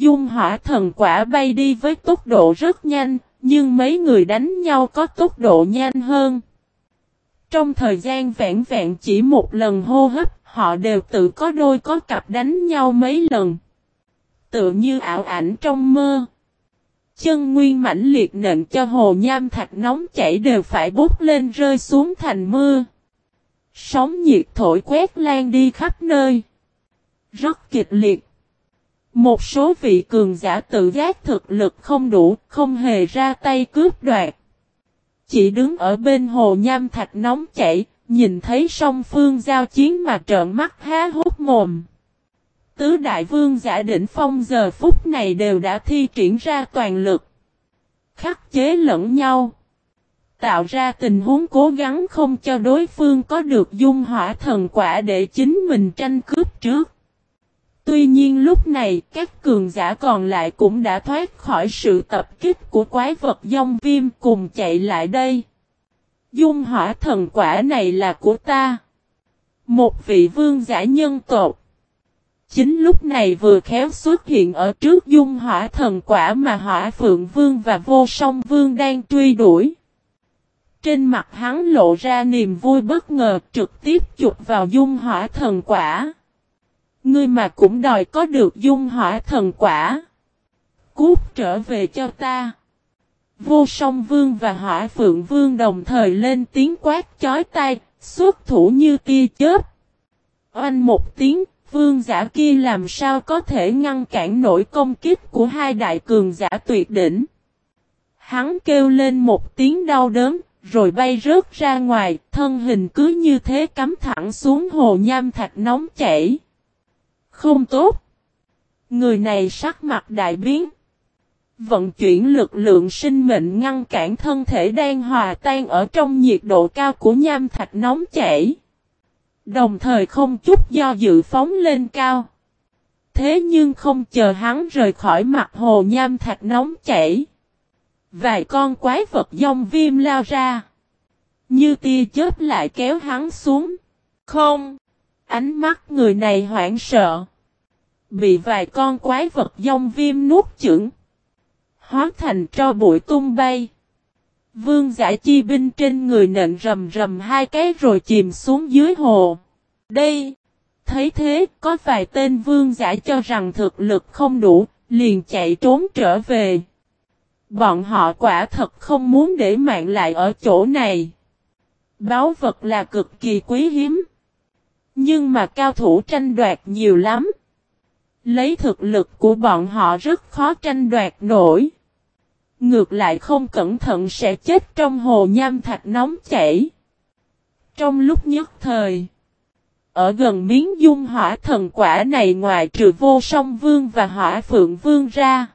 dung hỏa thần quả bay đi với tốc độ rất nhanh, nhưng mấy người đánh nhau có tốc độ nhanh hơn. Trong thời gian vẹn vẹn chỉ một lần hô hấp, họ đều tự có đôi có cặp đánh nhau mấy lần. tựa như ảo ảnh trong mơ. Chân nguyên mãnh liệt nện cho hồ nham thạch nóng chảy đều phải bút lên rơi xuống thành mưa. Sóng nhiệt thổi quét lan đi khắp nơi. Rất kịch liệt. Một số vị cường giả tự giác thực lực không đủ, không hề ra tay cướp đoạt. Chỉ đứng ở bên hồ nham thạch nóng chảy, nhìn thấy song phương giao chiến mà trợn mắt há hốt mồm. Tứ đại vương giả đỉnh phong giờ phút này đều đã thi triển ra toàn lực. Khắc chế lẫn nhau. Tạo ra tình huống cố gắng không cho đối phương có được dung hỏa thần quả để chính mình tranh cướp trước. Tuy nhiên lúc này, các cường giả còn lại cũng đã thoát khỏi sự tập kích của quái vật dông viêm cùng chạy lại đây. Dung hỏa thần quả này là của ta. Một vị vương giả nhân tộc. Chính lúc này vừa khéo xuất hiện ở trước dung hỏa thần quả mà hỏa phượng vương và vô song vương đang truy đuổi. Trên mặt hắn lộ ra niềm vui bất ngờ trực tiếp chụp vào dung hỏa thần quả. Ngươi mà cũng đòi có được dung hỏa thần quả. Cút trở về cho ta. Vô song vương và hỏa phượng vương đồng thời lên tiếng quát chói tai, xuất thủ như tia chớp. Oanh một tiếng, vương giả kia làm sao có thể ngăn cản nổi công kích của hai đại cường giả tuyệt đỉnh. Hắn kêu lên một tiếng đau đớn, rồi bay rớt ra ngoài, thân hình cứ như thế cắm thẳng xuống hồ nham thạch nóng chảy. Không tốt. Người này sắc mặt đại biến. Vận chuyển lực lượng sinh mệnh ngăn cản thân thể đang hòa tan ở trong nhiệt độ cao của nham thạch nóng chảy. Đồng thời không chút do dự phóng lên cao. Thế nhưng không chờ hắn rời khỏi mặt hồ nham thạch nóng chảy. Vài con quái vật dông viêm lao ra. Như tia chớp lại kéo hắn xuống. Không. Ánh mắt người này hoảng sợ. Bị vài con quái vật dông viêm nuốt chửng. Hóa thành cho bụi tung bay. Vương giả chi binh trên người nện rầm rầm hai cái rồi chìm xuống dưới hồ. Đây. Thấy thế, có vài tên vương giả cho rằng thực lực không đủ, liền chạy trốn trở về. Bọn họ quả thật không muốn để mạng lại ở chỗ này. Báo vật là cực kỳ quý hiếm. Nhưng mà cao thủ tranh đoạt nhiều lắm. Lấy thực lực của bọn họ rất khó tranh đoạt nổi. Ngược lại không cẩn thận sẽ chết trong hồ nham thạch nóng chảy. Trong lúc nhất thời, ở gần miếng dung hỏa thần quả này ngoài trừ vô song vương và hỏa phượng vương ra,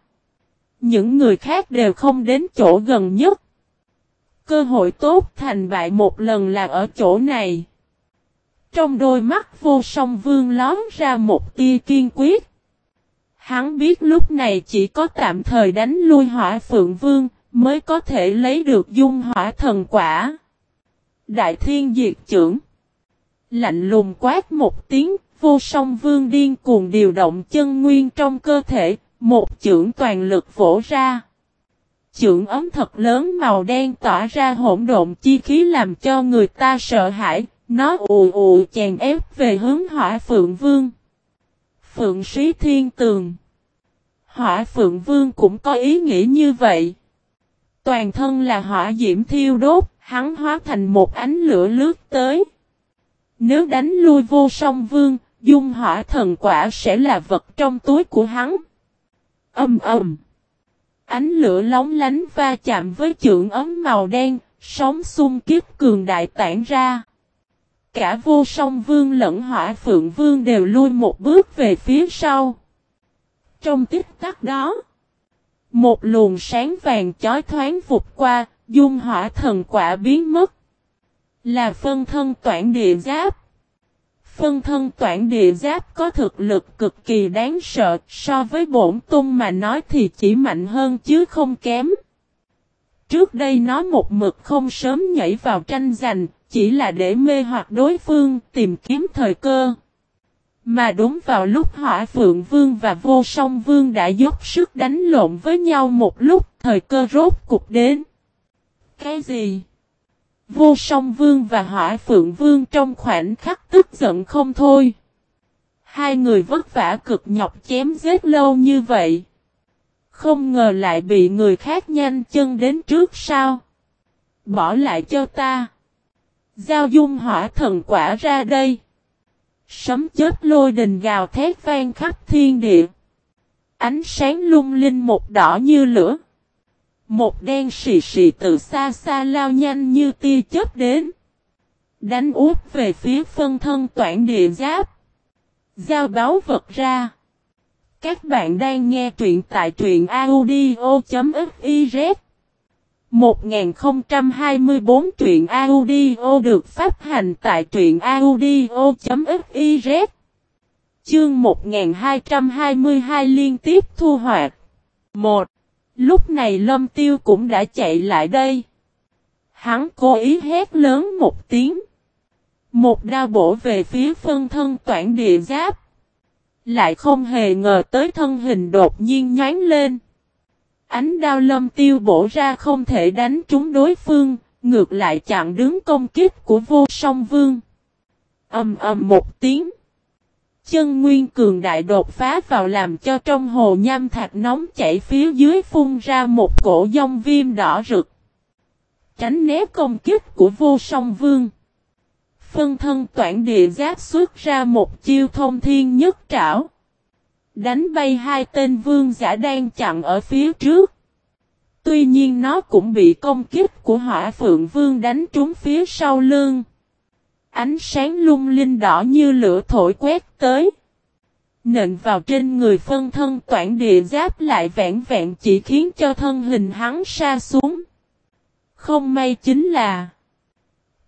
những người khác đều không đến chỗ gần nhất. Cơ hội tốt thành bại một lần là ở chỗ này. Trong đôi mắt vô song vương lón ra một tia kiên quyết. Hắn biết lúc này chỉ có tạm thời đánh lui hỏa phượng vương, mới có thể lấy được dung hỏa thần quả. Đại thiên diệt trưởng. Lạnh lùng quát một tiếng, vô song vương điên cuồng điều động chân nguyên trong cơ thể, một chưởng toàn lực vỗ ra. Chưởng ấm thật lớn màu đen tỏa ra hỗn độn chi khí làm cho người ta sợ hãi, nó ù ù chèn ép về hướng hỏa phượng vương. Phượng Sĩ Thiên Tường Hỏa Phượng Vương cũng có ý nghĩ như vậy. Toàn thân là hỏa diễm thiêu đốt, hắn hóa thành một ánh lửa lướt tới. Nếu đánh lui vô song vương, dung hỏa thần quả sẽ là vật trong túi của hắn. Âm ầm. Ánh lửa lóng lánh va chạm với chưởng ấm màu đen, sóng xung kiếp cường đại tản ra. Cả vô song vương lẫn hỏa phượng vương đều lui một bước về phía sau. Trong tích tắc đó, một luồng sáng vàng chói thoáng vụt qua, dung hỏa thần quả biến mất. Là phân thân toản địa giáp. Phân thân toản địa giáp có thực lực cực kỳ đáng sợ, so với bổn tung mà nói thì chỉ mạnh hơn chứ không kém. Trước đây nó một mực không sớm nhảy vào tranh giành, chỉ là để mê hoặc đối phương, tìm kiếm thời cơ. Mà đúng vào lúc hỏa phượng vương và vô song vương đã dốc sức đánh lộn với nhau một lúc, thời cơ rốt cục đến. Cái gì? Vô song vương và hỏa phượng vương trong khoảnh khắc tức giận không thôi. Hai người vất vả cực nhọc chém giết lâu như vậy. Không ngờ lại bị người khác nhanh chân đến trước sao. Bỏ lại cho ta. Giao dung hỏa thần quả ra đây. Sấm chết lôi đình gào thét vang khắp thiên địa. Ánh sáng lung linh một đỏ như lửa. Một đen xì xì từ xa xa lao nhanh như tia chớp đến. Đánh úp về phía phân thân toản địa giáp. Giao báo vật ra. Các bạn đang nghe truyện tại truyện audio.fif 1024 truyện audio được phát hành tại truyện audio.fiz Chương 1222 liên tiếp thu hoạch 1. Lúc này Lâm Tiêu cũng đã chạy lại đây. Hắn cố ý hét lớn một tiếng. Một đao bổ về phía phân thân toản địa giáp. Lại không hề ngờ tới thân hình đột nhiên nhánh lên. Ánh đao lâm tiêu bổ ra không thể đánh trúng đối phương, ngược lại chặn đứng công kích của vô song vương. Âm ầm một tiếng. Chân nguyên cường đại đột phá vào làm cho trong hồ nham thạch nóng chảy phía dưới phun ra một cổ dông viêm đỏ rực. Tránh né công kích của vô song vương. Phân thân toản địa giáp xuất ra một chiêu thông thiên nhất trảo. Đánh bay hai tên vương giả đang chặn ở phía trước. Tuy nhiên nó cũng bị công kích của hỏa phượng vương đánh trúng phía sau lưng. Ánh sáng lung linh đỏ như lửa thổi quét tới. Nện vào trên người phân thân toản địa giáp lại vẹn vẹn chỉ khiến cho thân hình hắn xa xuống. Không may chính là,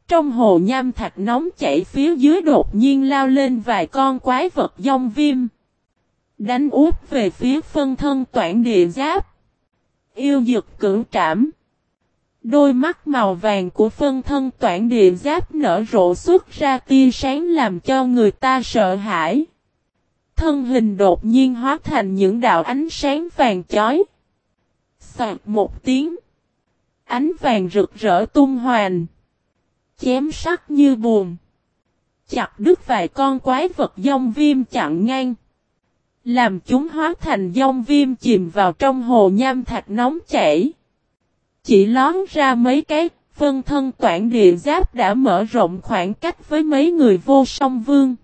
Trong hồ nham thạch nóng chảy phía dưới đột nhiên lao lên vài con quái vật dông viêm. Đánh úp về phía phân thân toản địa giáp. Yêu dực cửu trảm. Đôi mắt màu vàng của phân thân toản địa giáp nở rộ xuất ra tia sáng làm cho người ta sợ hãi. Thân hình đột nhiên hóa thành những đạo ánh sáng vàng chói. Sạc một tiếng. Ánh vàng rực rỡ tung hoàn. Chém sắc như buồn. Chặt đứt vài con quái vật dông viêm chặn ngang. Làm chúng hóa thành dông viêm chìm vào trong hồ nham thạch nóng chảy. Chỉ lón ra mấy cái, phân thân toản địa giáp đã mở rộng khoảng cách với mấy người vô song vương.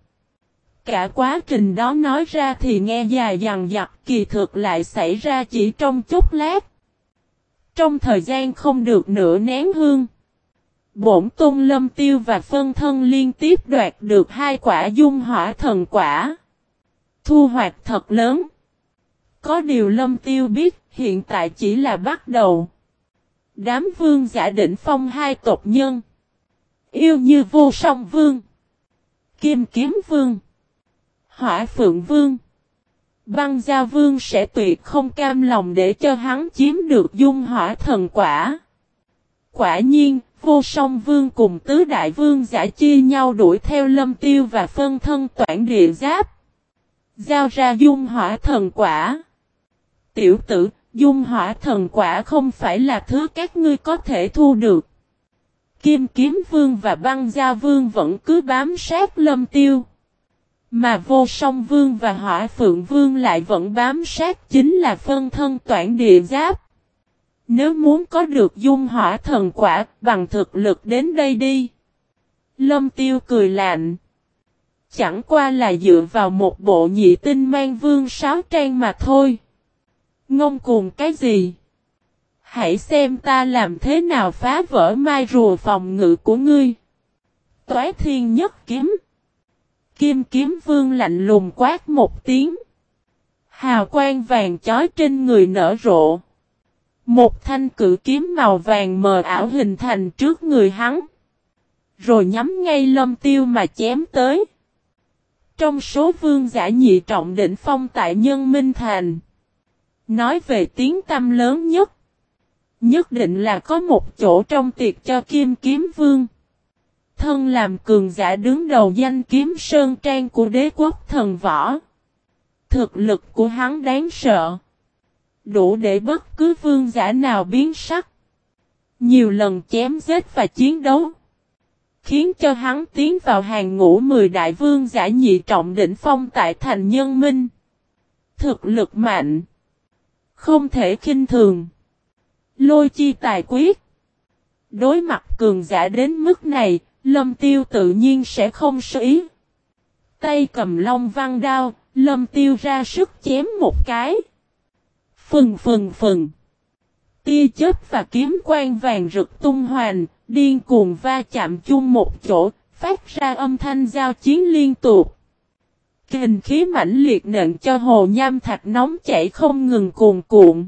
Cả quá trình đó nói ra thì nghe dài dằng dặc kỳ thực lại xảy ra chỉ trong chút lát. Trong thời gian không được nửa nén hương. Bổn tôn lâm tiêu và phân thân liên tiếp đoạt được hai quả dung hỏa thần quả. Thu hoạch thật lớn. Có điều lâm tiêu biết hiện tại chỉ là bắt đầu. Đám vương giả đỉnh phong hai tộc nhân. Yêu như vô song vương. Kim kiếm vương. Hỏa phượng vương. Băng gia vương sẽ tuyệt không cam lòng để cho hắn chiếm được dung hỏa thần quả. Quả nhiên, vô song vương cùng tứ đại vương giả chia nhau đuổi theo lâm tiêu và phân thân toản địa giáp. Giao ra dung hỏa thần quả. Tiểu tử, dung hỏa thần quả không phải là thứ các ngươi có thể thu được. Kim kiếm vương và băng gia vương vẫn cứ bám sát lâm tiêu. Mà vô song vương và hỏa phượng vương lại vẫn bám sát chính là phân thân toản địa giáp. Nếu muốn có được dung hỏa thần quả bằng thực lực đến đây đi. Lâm tiêu cười lạnh. Chẳng qua là dựa vào một bộ nhị tinh mang vương sáo trang mà thôi. Ngông cuồng cái gì? Hãy xem ta làm thế nào phá vỡ mai rùa phòng ngự của ngươi. Toái thiên nhất kiếm. Kim kiếm vương lạnh lùng quát một tiếng. Hào quang vàng chói trên người nở rộ. Một thanh cử kiếm màu vàng mờ ảo hình thành trước người hắn. Rồi nhắm ngay lâm tiêu mà chém tới. Trong số vương giả nhị trọng đỉnh phong tại Nhân Minh Thành. Nói về tiếng tâm lớn nhất. Nhất định là có một chỗ trong tiệc cho Kim Kiếm Vương. Thân làm cường giả đứng đầu danh kiếm sơn trang của đế quốc thần võ. Thực lực của hắn đáng sợ. Đủ để bất cứ vương giả nào biến sắc. Nhiều lần chém giết và chiến đấu. Khiến cho hắn tiến vào hàng ngũ 10 đại vương giả nhị trọng đỉnh phong tại thành nhân minh. Thực lực mạnh. Không thể khinh thường. Lôi chi tài quyết. Đối mặt cường giả đến mức này, lâm tiêu tự nhiên sẽ không sơ ý. Tay cầm long văn đao, lâm tiêu ra sức chém một cái. Phừng phừng phừng. Tia chớp và kiếm quang vàng rực tung hoành, điên cuồng va chạm chung một chỗ, phát ra âm thanh giao chiến liên tục. Kình khí mãnh liệt nện cho hồ nham thạch nóng chảy không ngừng cuồn cuộn.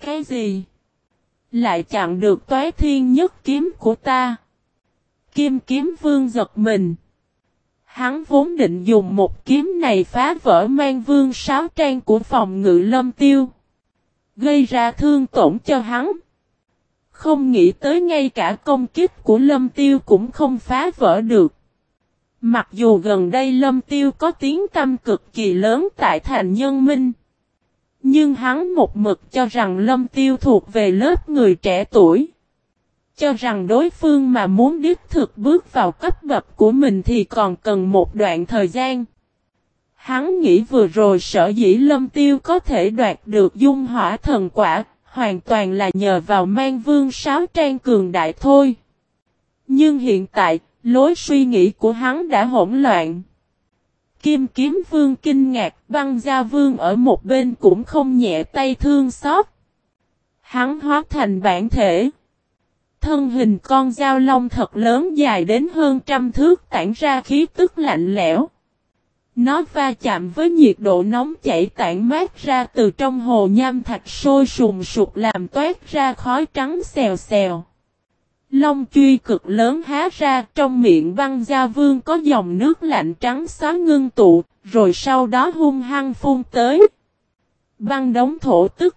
Cái gì? Lại chặn được toái thiên nhất kiếm của ta. Kim kiếm vương giật mình. Hắn vốn định dùng một kiếm này phá vỡ mang vương sáo trang của phòng ngự lâm tiêu. Gây ra thương tổn cho hắn. Không nghĩ tới ngay cả công kích của lâm tiêu cũng không phá vỡ được. Mặc dù gần đây lâm tiêu có tiếng tâm cực kỳ lớn tại thành nhân minh. Nhưng hắn một mực cho rằng lâm tiêu thuộc về lớp người trẻ tuổi. Cho rằng đối phương mà muốn đích thực bước vào cấp bậc của mình thì còn cần một đoạn thời gian. Hắn nghĩ vừa rồi sở dĩ lâm tiêu có thể đoạt được dung hỏa thần quả, hoàn toàn là nhờ vào mang vương sáo trang cường đại thôi. Nhưng hiện tại, lối suy nghĩ của hắn đã hỗn loạn. Kim kiếm vương kinh ngạc, băng gia vương ở một bên cũng không nhẹ tay thương xót. Hắn hóa thành bản thể. Thân hình con dao long thật lớn dài đến hơn trăm thước tản ra khí tức lạnh lẽo. Nó va chạm với nhiệt độ nóng chảy tản mát ra từ trong hồ nham thạch sôi sùng sục làm toát ra khói trắng xèo xèo. Long truy cực lớn há ra trong miệng băng gia vương có dòng nước lạnh trắng xóa ngưng tụ, rồi sau đó hung hăng phun tới. Băng đóng thổ tức.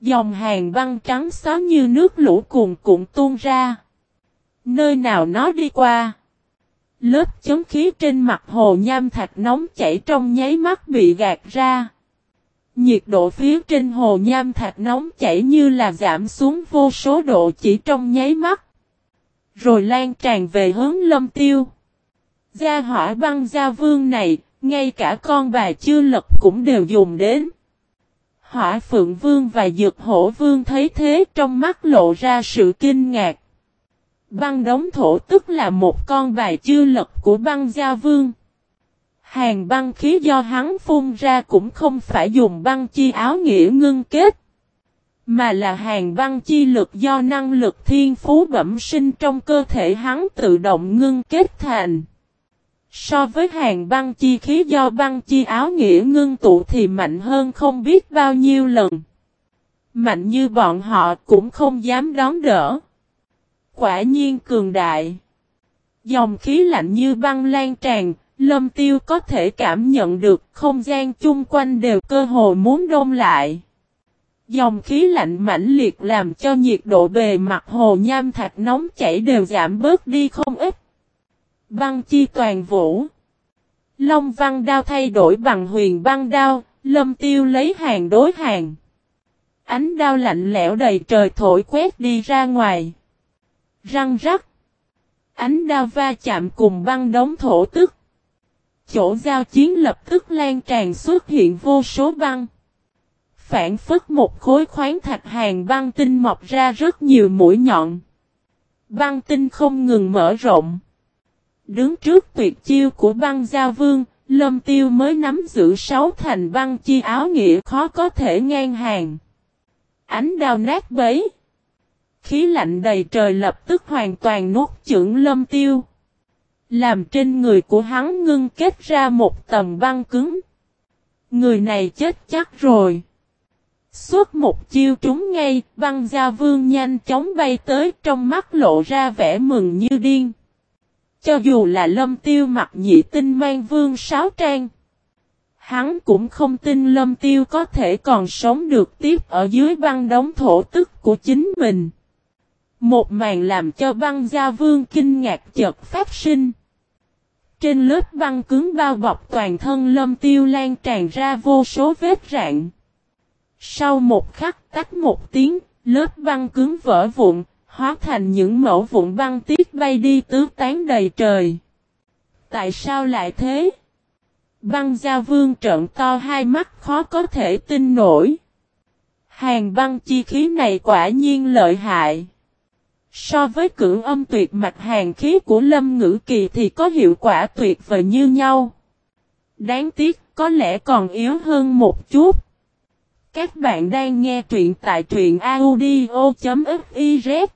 Dòng hàng băng trắng xóa như nước lũ cuồn cuộn tuôn ra. Nơi nào nó đi qua. Lớp chống khí trên mặt hồ nham thạch nóng chảy trong nháy mắt bị gạt ra. Nhiệt độ phía trên hồ nham thạch nóng chảy như là giảm xuống vô số độ chỉ trong nháy mắt. Rồi lan tràn về hướng lâm tiêu. Gia hỏa băng gia vương này, ngay cả con bà chưa lật cũng đều dùng đến. Hỏa phượng vương và dược hổ vương thấy thế trong mắt lộ ra sự kinh ngạc. Băng đóng thổ tức là một con bài chư lật của băng gia vương. Hàng băng khí do hắn phun ra cũng không phải dùng băng chi áo nghĩa ngưng kết. Mà là hàng băng chi lực do năng lực thiên phú bẩm sinh trong cơ thể hắn tự động ngưng kết thành. So với hàng băng chi khí do băng chi áo nghĩa ngưng tụ thì mạnh hơn không biết bao nhiêu lần. Mạnh như bọn họ cũng không dám đón đỡ. Quả nhiên cường đại. Dòng khí lạnh như băng lan tràn, lâm tiêu có thể cảm nhận được không gian chung quanh đều cơ hồ muốn đông lại. Dòng khí lạnh mãnh liệt làm cho nhiệt độ bề mặt hồ nham thạch nóng chảy đều giảm bớt đi không ít. Băng chi toàn vũ. Long văn đao thay đổi bằng huyền băng đao, lâm tiêu lấy hàng đối hàng. Ánh đao lạnh lẽo đầy trời thổi quét đi ra ngoài. Răng rắc. Ánh đao va chạm cùng băng đống thổ tức. Chỗ giao chiến lập tức lan tràn xuất hiện vô số băng. Phản phất một khối khoáng thạch hàng băng tinh mọc ra rất nhiều mũi nhọn. Băng tinh không ngừng mở rộng. Đứng trước tuyệt chiêu của băng giao vương, lâm tiêu mới nắm giữ sáu thành băng chi áo nghĩa khó có thể ngang hàng. Ánh đao nát bấy. Khí lạnh đầy trời lập tức hoàn toàn nuốt chửng lâm tiêu. Làm trên người của hắn ngưng kết ra một tầng băng cứng. Người này chết chắc rồi. Suốt một chiêu trúng ngay, băng gia vương nhanh chóng bay tới trong mắt lộ ra vẻ mừng như điên. Cho dù là lâm tiêu mặc nhị tinh mang vương sáo trang. Hắn cũng không tin lâm tiêu có thể còn sống được tiếp ở dưới băng đống thổ tức của chính mình. Một màn làm cho băng gia vương kinh ngạc chợt phát sinh. Trên lớp băng cứng bao bọc toàn thân lâm tiêu lan tràn ra vô số vết rạn. Sau một khắc tách một tiếng, lớp băng cứng vỡ vụn, hóa thành những mẫu vụn băng tiết bay đi tứ tán đầy trời. Tại sao lại thế? Băng gia vương trợn to hai mắt khó có thể tin nổi. Hàng băng chi khí này quả nhiên lợi hại. So với cưỡng âm tuyệt mạch hàng khí của lâm ngữ kỳ thì có hiệu quả tuyệt vời như nhau. Đáng tiếc, có lẽ còn yếu hơn một chút. Các bạn đang nghe truyện tại truyện audio.fiz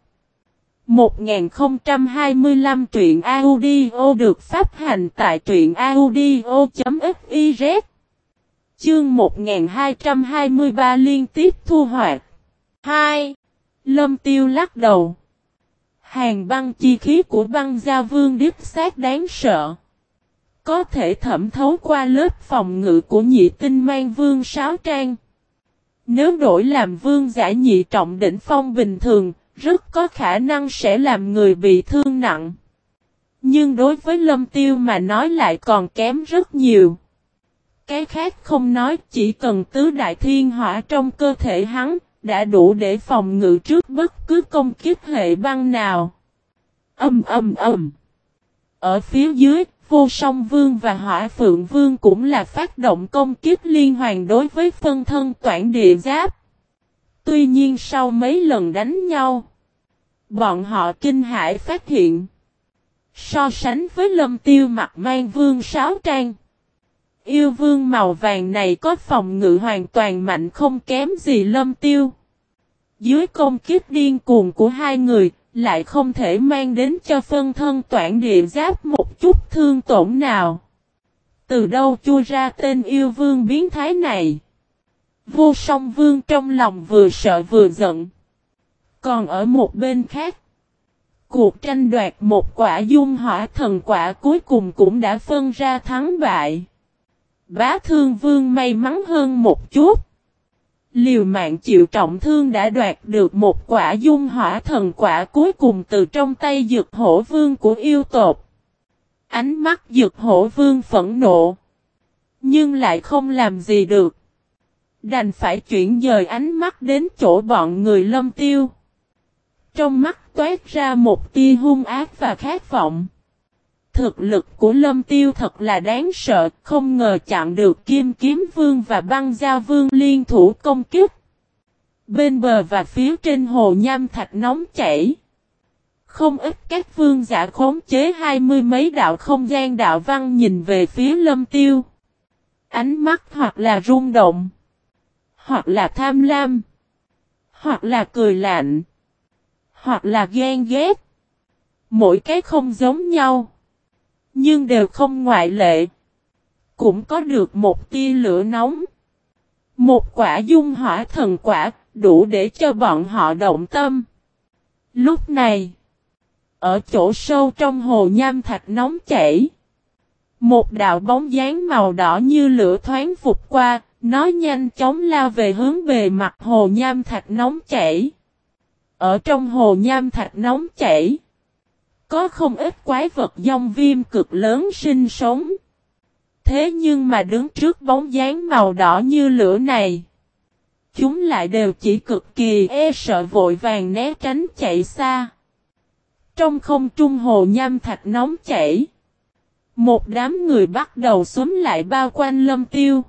1025 truyện audio được phát hành tại truyện audio.fiz Chương 1223 liên tiếp thu hoạch 2. Lâm tiêu lắc đầu Hàng băng chi khí của băng gia vương điếp sát đáng sợ Có thể thẩm thấu qua lớp phòng ngự của nhị tinh mang vương sáo trang Nếu đổi làm vương giả nhị trọng đỉnh phong bình thường rất có khả năng sẽ làm người bị thương nặng. Nhưng đối với lâm tiêu mà nói lại còn kém rất nhiều. Cái khác không nói chỉ cần tứ đại thiên hỏa trong cơ thể hắn, đã đủ để phòng ngự trước bất cứ công kích hệ băng nào. Âm âm âm. Ở phía dưới, vô song vương và hỏa phượng vương cũng là phát động công kích liên hoàn đối với phân thân toản địa giáp. Tuy nhiên sau mấy lần đánh nhau, Bọn họ kinh hãi phát hiện. So sánh với lâm tiêu mặt mang vương sáo trang. Yêu vương màu vàng này có phòng ngự hoàn toàn mạnh không kém gì lâm tiêu. Dưới công kiếp điên cuồng của hai người, lại không thể mang đến cho phân thân toản địa giáp một chút thương tổn nào. Từ đâu chui ra tên yêu vương biến thái này? Vô song vương trong lòng vừa sợ vừa giận. Còn ở một bên khác, cuộc tranh đoạt một quả dung hỏa thần quả cuối cùng cũng đã phân ra thắng bại. Bá thương vương may mắn hơn một chút. Liều mạng chịu trọng thương đã đoạt được một quả dung hỏa thần quả cuối cùng từ trong tay dược hổ vương của yêu tột. Ánh mắt dược hổ vương phẫn nộ. Nhưng lại không làm gì được. Đành phải chuyển dời ánh mắt đến chỗ bọn người lâm tiêu. Trong mắt toát ra một tia hung ác và khát vọng. Thực lực của lâm tiêu thật là đáng sợ, không ngờ chặn được kim kiếm vương và băng gia vương liên thủ công kích. Bên bờ và phía trên hồ nham thạch nóng chảy. Không ít các vương giả khống chế hai mươi mấy đạo không gian đạo văn nhìn về phía lâm tiêu. Ánh mắt hoặc là rung động, hoặc là tham lam, hoặc là cười lạnh hoặc là ghen ghét. Mỗi cái không giống nhau, nhưng đều không ngoại lệ. Cũng có được một tia lửa nóng. Một quả dung hỏa thần quả, đủ để cho bọn họ động tâm. Lúc này, ở chỗ sâu trong hồ nham thạch nóng chảy, một đạo bóng dáng màu đỏ như lửa thoáng vụt qua, nó nhanh chóng lao về hướng bề mặt hồ nham thạch nóng chảy. Ở trong hồ nham thạch nóng chảy. Có không ít quái vật dòng viêm cực lớn sinh sống. Thế nhưng mà đứng trước bóng dáng màu đỏ như lửa này. Chúng lại đều chỉ cực kỳ e sợ vội vàng né tránh chạy xa. Trong không trung hồ nham thạch nóng chảy. Một đám người bắt đầu xuống lại bao quanh lâm tiêu.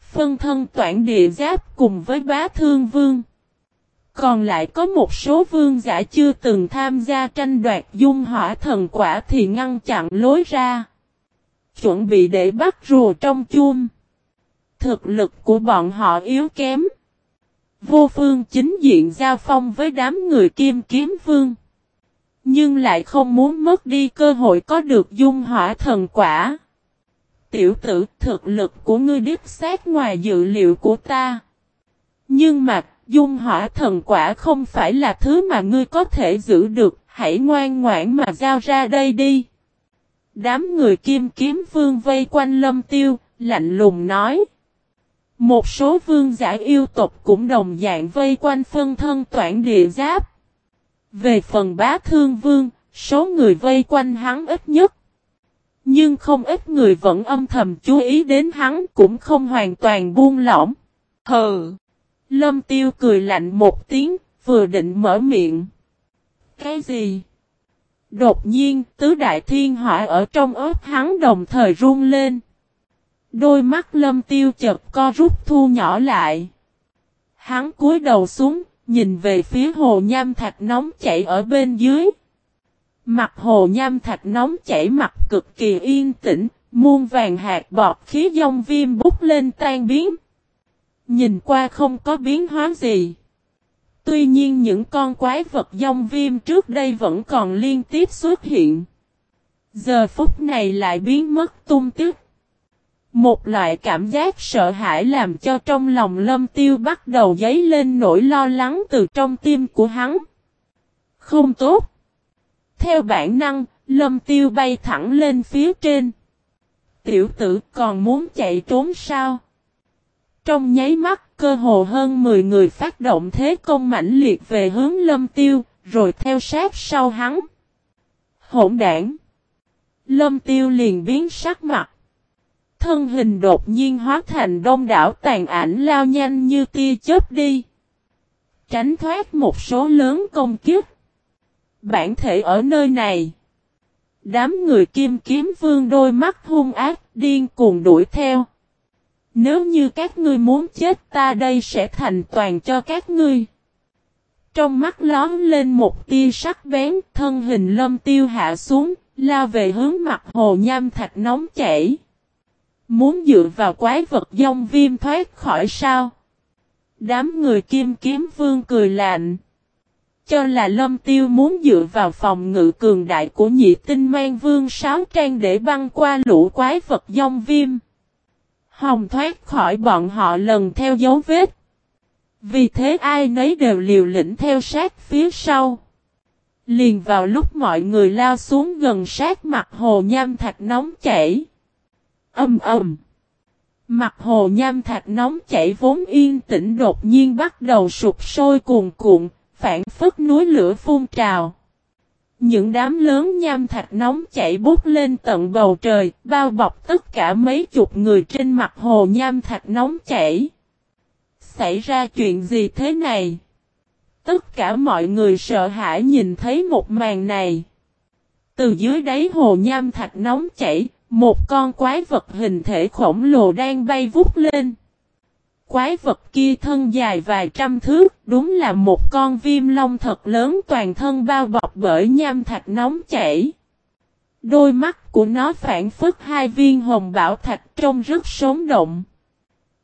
Phân thân toản địa giáp cùng với bá thương vương. Còn lại có một số vương giả chưa từng tham gia tranh đoạt dung hỏa thần quả thì ngăn chặn lối ra. Chuẩn bị để bắt rùa trong chum. Thực lực của bọn họ yếu kém. Vô phương chính diện giao phong với đám người kim kiếm vương. Nhưng lại không muốn mất đi cơ hội có được dung hỏa thần quả. Tiểu tử, thực lực của ngươi điếp sát ngoài dự liệu của ta. Nhưng mà dung hỏa thần quả không phải là thứ mà ngươi có thể giữ được, hãy ngoan ngoãn mà giao ra đây đi. Đám người kim kiếm vương vây quanh lâm tiêu, lạnh lùng nói. Một số vương giả yêu tộc cũng đồng dạng vây quanh phân thân toản địa giáp. Về phần bá thương vương, số người vây quanh hắn ít nhất. Nhưng không ít người vẫn âm thầm chú ý đến hắn cũng không hoàn toàn buông lỏng. Hừ! Lâm tiêu cười lạnh một tiếng, vừa định mở miệng. Cái gì? Đột nhiên, tứ đại thiên hỏa ở trong ớt hắn đồng thời run lên. Đôi mắt lâm tiêu chật co rút thu nhỏ lại. Hắn cúi đầu xuống, nhìn về phía hồ nham thạch nóng chảy ở bên dưới. Mặt hồ nham thạch nóng chảy mặt cực kỳ yên tĩnh, muôn vàng hạt bọt khí dông viêm bút lên tan biến. Nhìn qua không có biến hóa gì. Tuy nhiên những con quái vật dông viêm trước đây vẫn còn liên tiếp xuất hiện. Giờ phút này lại biến mất tung tích. Một loại cảm giác sợ hãi làm cho trong lòng lâm tiêu bắt đầu dấy lên nỗi lo lắng từ trong tim của hắn. Không tốt. Theo bản năng, lâm tiêu bay thẳng lên phía trên. Tiểu tử còn muốn chạy trốn sao? Trong nháy mắt, cơ hồ hơn 10 người phát động thế công mãnh liệt về hướng lâm tiêu, rồi theo sát sau hắn. Hỗn đảng. Lâm tiêu liền biến sắc mặt. Thân hình đột nhiên hóa thành đông đảo tàn ảnh lao nhanh như tia chớp đi. Tránh thoát một số lớn công kiếp. Bản thể ở nơi này. Đám người kim kiếm vương đôi mắt hung ác điên cuồng đuổi theo. Nếu như các ngươi muốn chết ta đây sẽ thành toàn cho các ngươi. Trong mắt lón lên một tia sắc bén, thân hình lâm tiêu hạ xuống, lao về hướng mặt hồ nham thạch nóng chảy. Muốn dựa vào quái vật dông viêm thoát khỏi sao? Đám người kim kiếm vương cười lạnh. Cho là lâm tiêu muốn dựa vào phòng ngự cường đại của nhị tinh mang vương sáo trang để băng qua lũ quái vật dông viêm. Hồng thoát khỏi bọn họ lần theo dấu vết. Vì thế ai nấy đều liều lĩnh theo sát phía sau. Liền vào lúc mọi người lao xuống gần sát mặt hồ nham thạch nóng chảy. Âm ầm. Mặt hồ nham thạch nóng chảy vốn yên tĩnh đột nhiên bắt đầu sụp sôi cuồn cuộn, phản phất núi lửa phun trào. Những đám lớn nham thạch nóng chảy bút lên tận bầu trời, bao bọc tất cả mấy chục người trên mặt hồ nham thạch nóng chảy. Xảy ra chuyện gì thế này? Tất cả mọi người sợ hãi nhìn thấy một màn này. Từ dưới đáy hồ nham thạch nóng chảy, một con quái vật hình thể khổng lồ đang bay vút lên. Quái vật kia thân dài vài trăm thước, đúng là một con viêm long thật lớn toàn thân bao bọc bởi nham thạch nóng chảy. Đôi mắt của nó phản phức hai viên hồng bảo thạch trông rất sống động.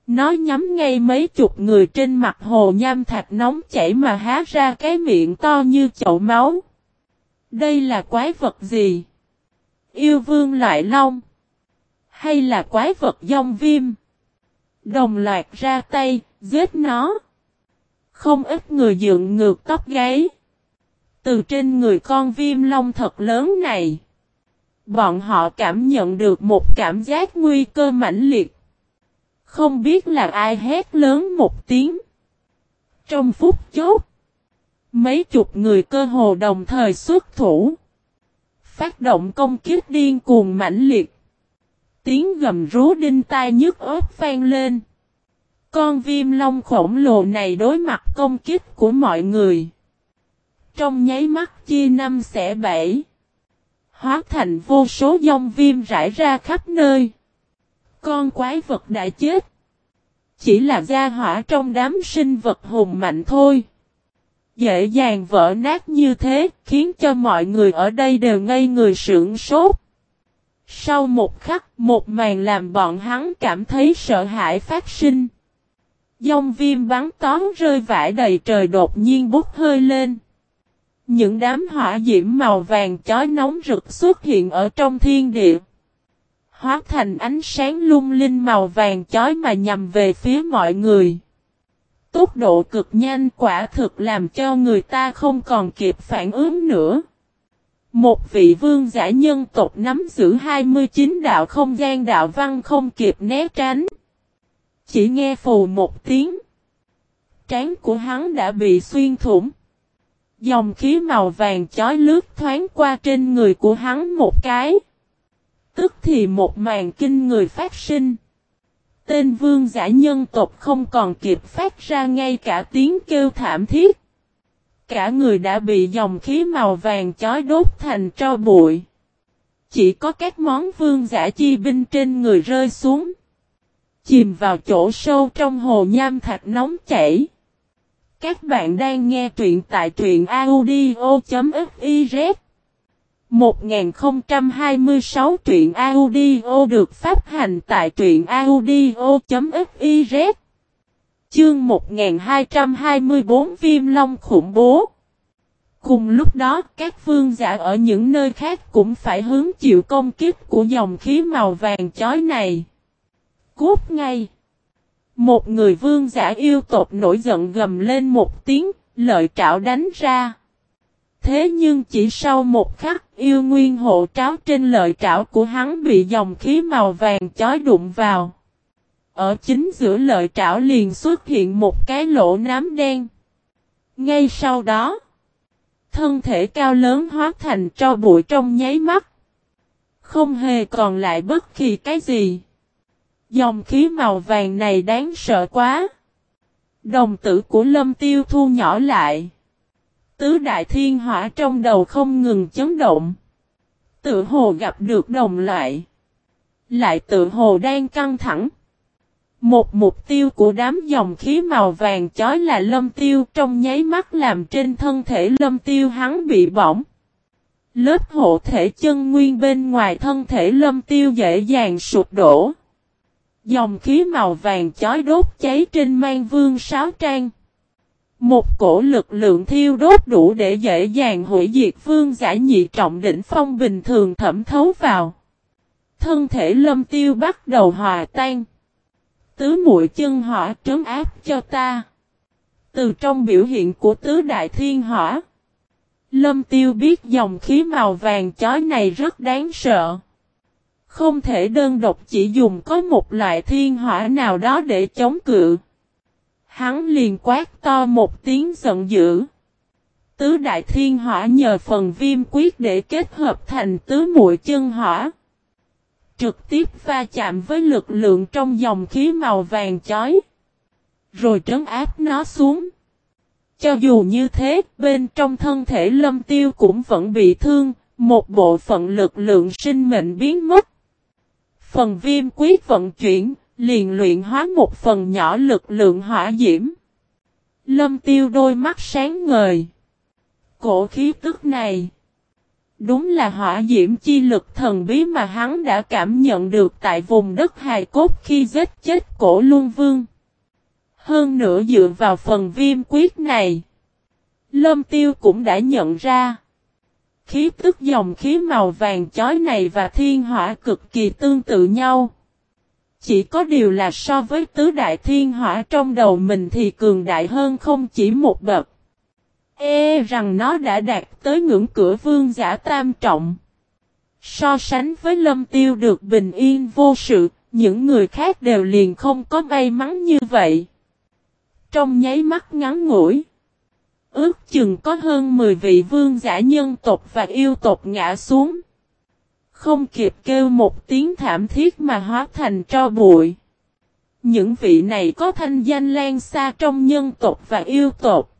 Nó nhắm ngay mấy chục người trên mặt hồ nham thạch nóng chảy mà há ra cái miệng to như chậu máu. Đây là quái vật gì? Yêu vương loại long? Hay là quái vật dông viêm? Đồng loạt ra tay, giết nó. Không ít người dựng ngược tóc gáy. Từ trên người con viêm long thật lớn này. Bọn họ cảm nhận được một cảm giác nguy cơ mãnh liệt. Không biết là ai hét lớn một tiếng. Trong phút chốt. Mấy chục người cơ hồ đồng thời xuất thủ. Phát động công kích điên cuồng mãnh liệt. Tiếng gầm rú đinh tai nhức ớt vang lên. Con viêm long khổng lồ này đối mặt công kích của mọi người. Trong nháy mắt chia năm xẻ bảy. Hóa thành vô số dòng viêm rải ra khắp nơi. Con quái vật đã chết. Chỉ là gia hỏa trong đám sinh vật hùng mạnh thôi. Dễ dàng vỡ nát như thế khiến cho mọi người ở đây đều ngây người sưởng sốt. Sau một khắc, một màn làm bọn hắn cảm thấy sợ hãi phát sinh. Dông viêm bắn tóm rơi vãi đầy trời đột nhiên bút hơi lên. Những đám hỏa diễm màu vàng chói nóng rực xuất hiện ở trong thiên địa. Hóa thành ánh sáng lung linh màu vàng chói mà nhằm về phía mọi người. Tốc độ cực nhanh quả thực làm cho người ta không còn kịp phản ứng nữa. Một vị vương giả nhân tộc nắm giữ 29 đạo không gian đạo văn không kịp né tránh. Chỉ nghe phù một tiếng. Trán của hắn đã bị xuyên thủng. Dòng khí màu vàng chói lướt thoáng qua trên người của hắn một cái. Tức thì một màn kinh người phát sinh. Tên vương giả nhân tộc không còn kịp phát ra ngay cả tiếng kêu thảm thiết. Cả người đã bị dòng khí màu vàng chói đốt thành tro bụi. Chỉ có các món vương giả chi binh trên người rơi xuống. Chìm vào chỗ sâu trong hồ nham thạch nóng chảy. Các bạn đang nghe truyện tại truyện audio.fif. 1026 truyện audio được phát hành tại truyện audio.fiz Chương 1224 Viêm Long khủng bố Cùng lúc đó các vương giả ở những nơi khác cũng phải hứng chịu công kiếp của dòng khí màu vàng chói này. Cút ngay! Một người vương giả yêu tộc nổi giận gầm lên một tiếng, lợi trảo đánh ra. Thế nhưng chỉ sau một khắc yêu nguyên hộ tráo trên lợi trảo của hắn bị dòng khí màu vàng chói đụng vào. Ở chính giữa lợi trảo liền xuất hiện một cái lỗ nám đen. Ngay sau đó, thân thể cao lớn hóa thành cho bụi trong nháy mắt. Không hề còn lại bất kỳ cái gì. Dòng khí màu vàng này đáng sợ quá. Đồng tử của lâm tiêu thu nhỏ lại. Tứ đại thiên hỏa trong đầu không ngừng chấn động. Tự hồ gặp được đồng loại. Lại tự hồ đang căng thẳng. Một mục tiêu của đám dòng khí màu vàng chói là lâm tiêu, trong nháy mắt làm trên thân thể lâm tiêu hắn bị bỏng. Lớp hộ thể chân nguyên bên ngoài thân thể lâm tiêu dễ dàng sụp đổ. Dòng khí màu vàng chói đốt cháy trên mang vương sáo trang. Một cổ lực lượng thiêu đốt đủ để dễ dàng hủy diệt vương giả nhị trọng đỉnh phong bình thường thẩm thấu vào. Thân thể lâm tiêu bắt đầu hòa tan. Tứ muội chân hỏa trấn áp cho ta. Từ trong biểu hiện của tứ đại thiên hỏa. Lâm tiêu biết dòng khí màu vàng chói này rất đáng sợ. Không thể đơn độc chỉ dùng có một loại thiên hỏa nào đó để chống cự. Hắn liền quát to một tiếng giận dữ. Tứ đại thiên hỏa nhờ phần viêm quyết để kết hợp thành tứ muội chân hỏa. Trực tiếp va chạm với lực lượng trong dòng khí màu vàng chói. Rồi trấn áp nó xuống. Cho dù như thế, bên trong thân thể lâm tiêu cũng vẫn bị thương, một bộ phận lực lượng sinh mệnh biến mất. Phần viêm quyết vận chuyển, liền luyện hóa một phần nhỏ lực lượng hỏa diễm. Lâm tiêu đôi mắt sáng ngời. Cổ khí tức này. Đúng là hỏa diễm chi lực thần bí mà hắn đã cảm nhận được tại vùng đất hài cốt khi giết chết cổ luân vương. Hơn nữa dựa vào phần viêm quyết này. Lâm tiêu cũng đã nhận ra. Khí tức dòng khí màu vàng chói này và thiên hỏa cực kỳ tương tự nhau. Chỉ có điều là so với tứ đại thiên hỏa trong đầu mình thì cường đại hơn không chỉ một bậc e rằng nó đã đạt tới ngưỡng cửa vương giả tam trọng. So sánh với lâm tiêu được bình yên vô sự, những người khác đều liền không có may mắn như vậy. Trong nháy mắt ngắn ngủi. Ước chừng có hơn 10 vị vương giả nhân tộc và yêu tộc ngã xuống. Không kịp kêu một tiếng thảm thiết mà hóa thành tro bụi. Những vị này có thanh danh lan xa trong nhân tộc và yêu tộc.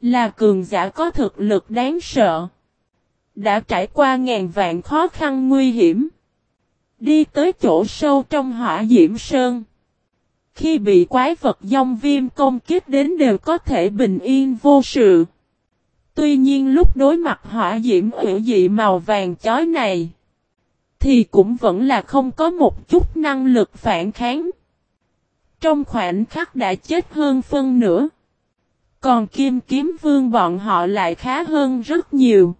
Là cường giả có thực lực đáng sợ. Đã trải qua ngàn vạn khó khăn nguy hiểm. Đi tới chỗ sâu trong hỏa diễm sơn. Khi bị quái vật dông viêm công kích đến đều có thể bình yên vô sự. Tuy nhiên lúc đối mặt hỏa diễm hữu dị màu vàng chói này. Thì cũng vẫn là không có một chút năng lực phản kháng. Trong khoảnh khắc đã chết hơn phân nửa. Còn kim kiếm vương bọn họ lại khá hơn rất nhiều.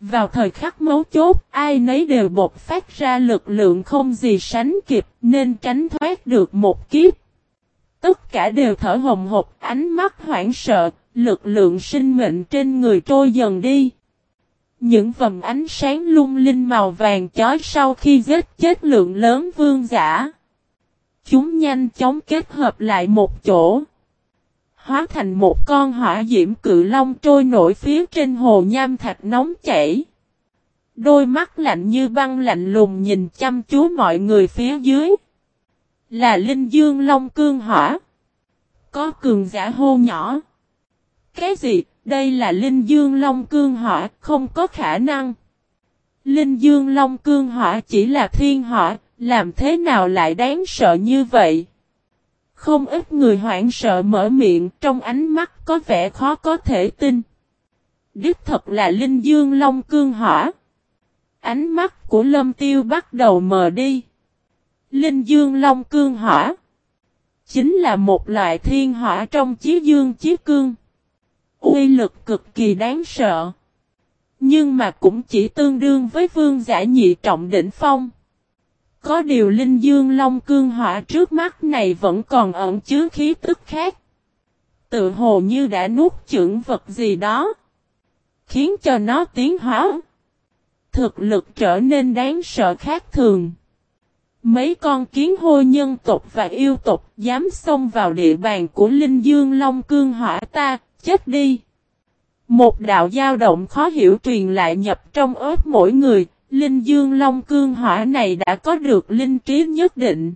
Vào thời khắc mấu chốt, ai nấy đều bột phát ra lực lượng không gì sánh kịp nên tránh thoát được một kiếp. Tất cả đều thở hồng hộc, ánh mắt hoảng sợ, lực lượng sinh mệnh trên người trôi dần đi. Những vầng ánh sáng lung linh màu vàng chói sau khi giết chết lượng lớn vương giả. Chúng nhanh chóng kết hợp lại một chỗ hóa thành một con hỏa diễm cự long trôi nổi phía trên hồ nham thạch nóng chảy. Đôi mắt lạnh như băng lạnh lùng nhìn chăm chú mọi người phía dưới. Là Linh Dương Long Cương Hỏa. Có cường giả hô nhỏ. Cái gì? Đây là Linh Dương Long Cương Hỏa, không có khả năng. Linh Dương Long Cương Hỏa chỉ là thiên hỏa, làm thế nào lại đáng sợ như vậy? Không ít người hoảng sợ mở miệng, trong ánh mắt có vẻ khó có thể tin. Đích thật là Linh Dương Long Cương Hỏa. Ánh mắt của Lâm Tiêu bắt đầu mờ đi. Linh Dương Long Cương Hỏa chính là một loại thiên hỏa trong chí dương chí cương. Uy lực cực kỳ đáng sợ. Nhưng mà cũng chỉ tương đương với vương giả nhị trọng đỉnh phong. Có điều linh dương long cương hỏa trước mắt này vẫn còn ẩn chứa khí tức khác. Tự hồ như đã nuốt chửng vật gì đó. Khiến cho nó tiến hóa. Thực lực trở nên đáng sợ khác thường. Mấy con kiến hôi nhân tộc và yêu tộc dám xông vào địa bàn của Linh Dương Long Cương hỏa ta, chết đi. Một đạo dao động khó hiểu truyền lại nhập trong ớt mỗi người, Linh Dương Long Cương hỏa này đã có được linh trí nhất định.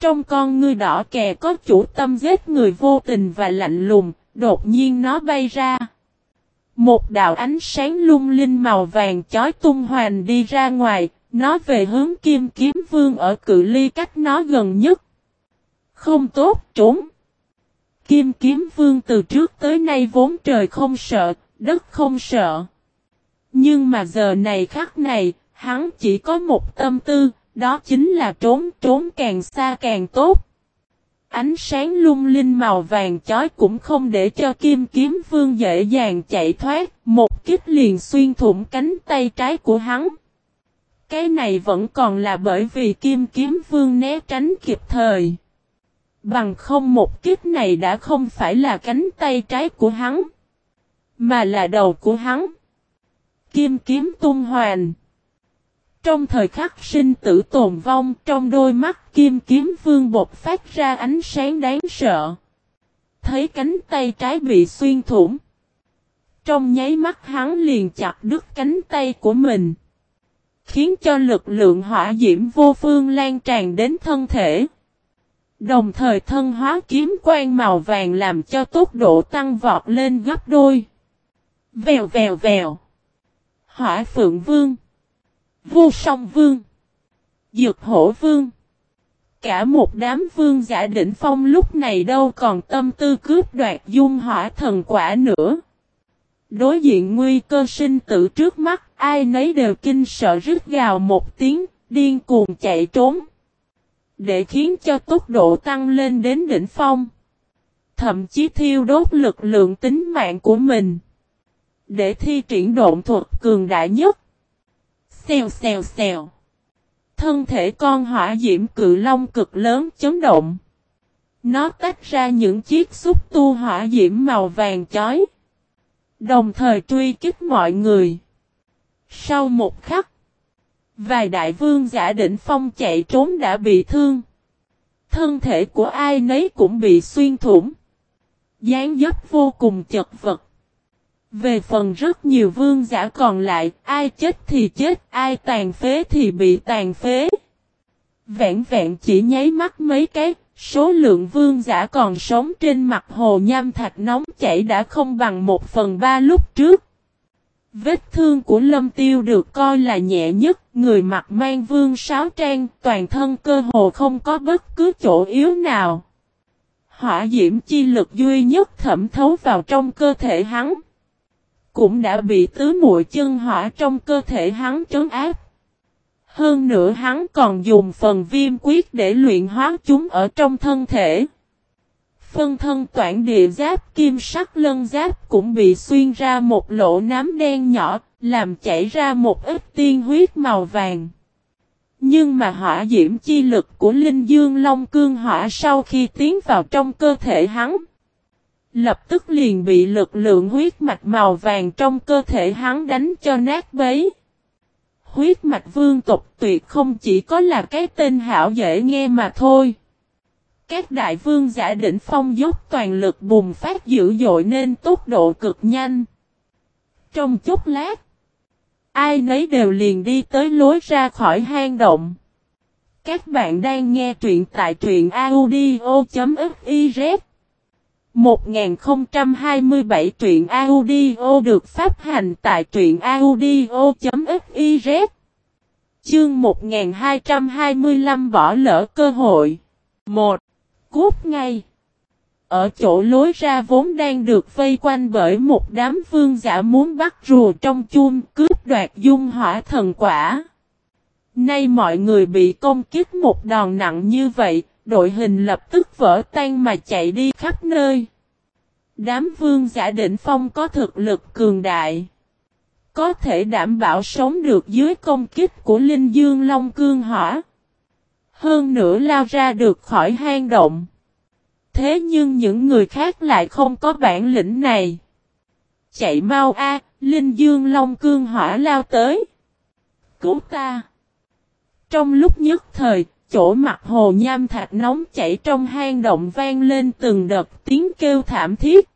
Trong con ngươi đỏ kè có chủ tâm giết người vô tình và lạnh lùng, đột nhiên nó bay ra. Một đạo ánh sáng lung linh màu vàng chói tung hoành đi ra ngoài, nó về hướng kim kiếm vương ở cự ly cách nó gần nhất. Không tốt, trốn. Kim kiếm vương từ trước tới nay vốn trời không sợ, đất không sợ. Nhưng mà giờ này khắc này, hắn chỉ có một tâm tư, đó chính là trốn trốn càng xa càng tốt. Ánh sáng lung linh màu vàng chói cũng không để cho kim kiếm vương dễ dàng chạy thoát, một kích liền xuyên thủng cánh tay trái của hắn. Cái này vẫn còn là bởi vì kim kiếm vương né tránh kịp thời. Bằng không một kiếp này đã không phải là cánh tay trái của hắn, mà là đầu của hắn. Kim kiếm tung hoàn. Trong thời khắc sinh tử tồn vong, trong đôi mắt kim kiếm vương bột phát ra ánh sáng đáng sợ. Thấy cánh tay trái bị xuyên thủng. Trong nháy mắt hắn liền chặt đứt cánh tay của mình. Khiến cho lực lượng hỏa diễm vô phương lan tràn đến thân thể. Đồng thời thân hóa kiếm quang màu vàng làm cho tốc độ tăng vọt lên gấp đôi. Vèo vèo vèo. Hỏa phượng vương. Vô song vương. Dược hổ vương. Cả một đám vương giả đỉnh phong lúc này đâu còn tâm tư cướp đoạt dung hỏa thần quả nữa. Đối diện nguy cơ sinh tử trước mắt, ai nấy đều kinh sợ rít gào một tiếng, điên cuồng chạy trốn. Để khiến cho tốc độ tăng lên đến đỉnh phong. Thậm chí thiêu đốt lực lượng tính mạng của mình. Để thi triển độn thuật cường đại nhất. Xèo xèo xèo. Thân thể con hỏa diễm cự long cực lớn chấn động. Nó tách ra những chiếc xúc tu hỏa diễm màu vàng chói. Đồng thời truy kích mọi người. Sau một khắc, vài đại vương giả đỉnh phong chạy trốn đã bị thương. Thân thể của ai nấy cũng bị xuyên thủng. dáng dấp vô cùng chật vật. Về phần rất nhiều vương giả còn lại, ai chết thì chết, ai tàn phế thì bị tàn phế. Vẹn vẹn chỉ nháy mắt mấy cái, số lượng vương giả còn sống trên mặt hồ nham thạch nóng chảy đã không bằng một phần ba lúc trước. Vết thương của lâm tiêu được coi là nhẹ nhất, người mặc mang vương sáo trang, toàn thân cơ hồ không có bất cứ chỗ yếu nào. Hỏa diễm chi lực duy nhất thẩm thấu vào trong cơ thể hắn. Cũng đã bị tứ muội chân hỏa trong cơ thể hắn trấn áp. Hơn nữa hắn còn dùng phần viêm quyết để luyện hóa chúng ở trong thân thể. Phân thân toản địa giáp kim sắc lân giáp cũng bị xuyên ra một lỗ nám đen nhỏ, làm chảy ra một ít tiên huyết màu vàng. Nhưng mà hỏa diễm chi lực của Linh Dương Long Cương hỏa sau khi tiến vào trong cơ thể hắn, lập tức liền bị lực lượng huyết mạch màu vàng trong cơ thể hắn đánh cho nát bấy. Huyết mạch vương tộc tuyệt không chỉ có là cái tên hảo dễ nghe mà thôi. Các đại vương giả đỉnh phong dốc toàn lực bùng phát dữ dội nên tốc độ cực nhanh. Trong chốc lát, ai nấy đều liền đi tới lối ra khỏi hang động. Các bạn đang nghe truyện tại truyện audio.fif 1027 truyện audio được phát hành tại truyện audio.fiz Chương 1225 bỏ lỡ cơ hội 1. Cút ngay Ở chỗ lối ra vốn đang được vây quanh bởi một đám vương giả muốn bắt rùa trong chum cướp đoạt dung hỏa thần quả. Nay mọi người bị công kích một đòn nặng như vậy, đội hình lập tức vỡ tan mà chạy đi khắp nơi. Đám vương giả định phong có thực lực cường đại. Có thể đảm bảo sống được dưới công kích của Linh Dương Long Cương Hỏa. Hơn nữa lao ra được khỏi hang động. Thế nhưng những người khác lại không có bản lĩnh này. Chạy mau a, Linh Dương Long Cương Hỏa lao tới. Cứu ta! Trong lúc nhất thời, chỗ mặt hồ nham thạch nóng chảy trong hang động vang lên từng đợt tiếng kêu thảm thiết.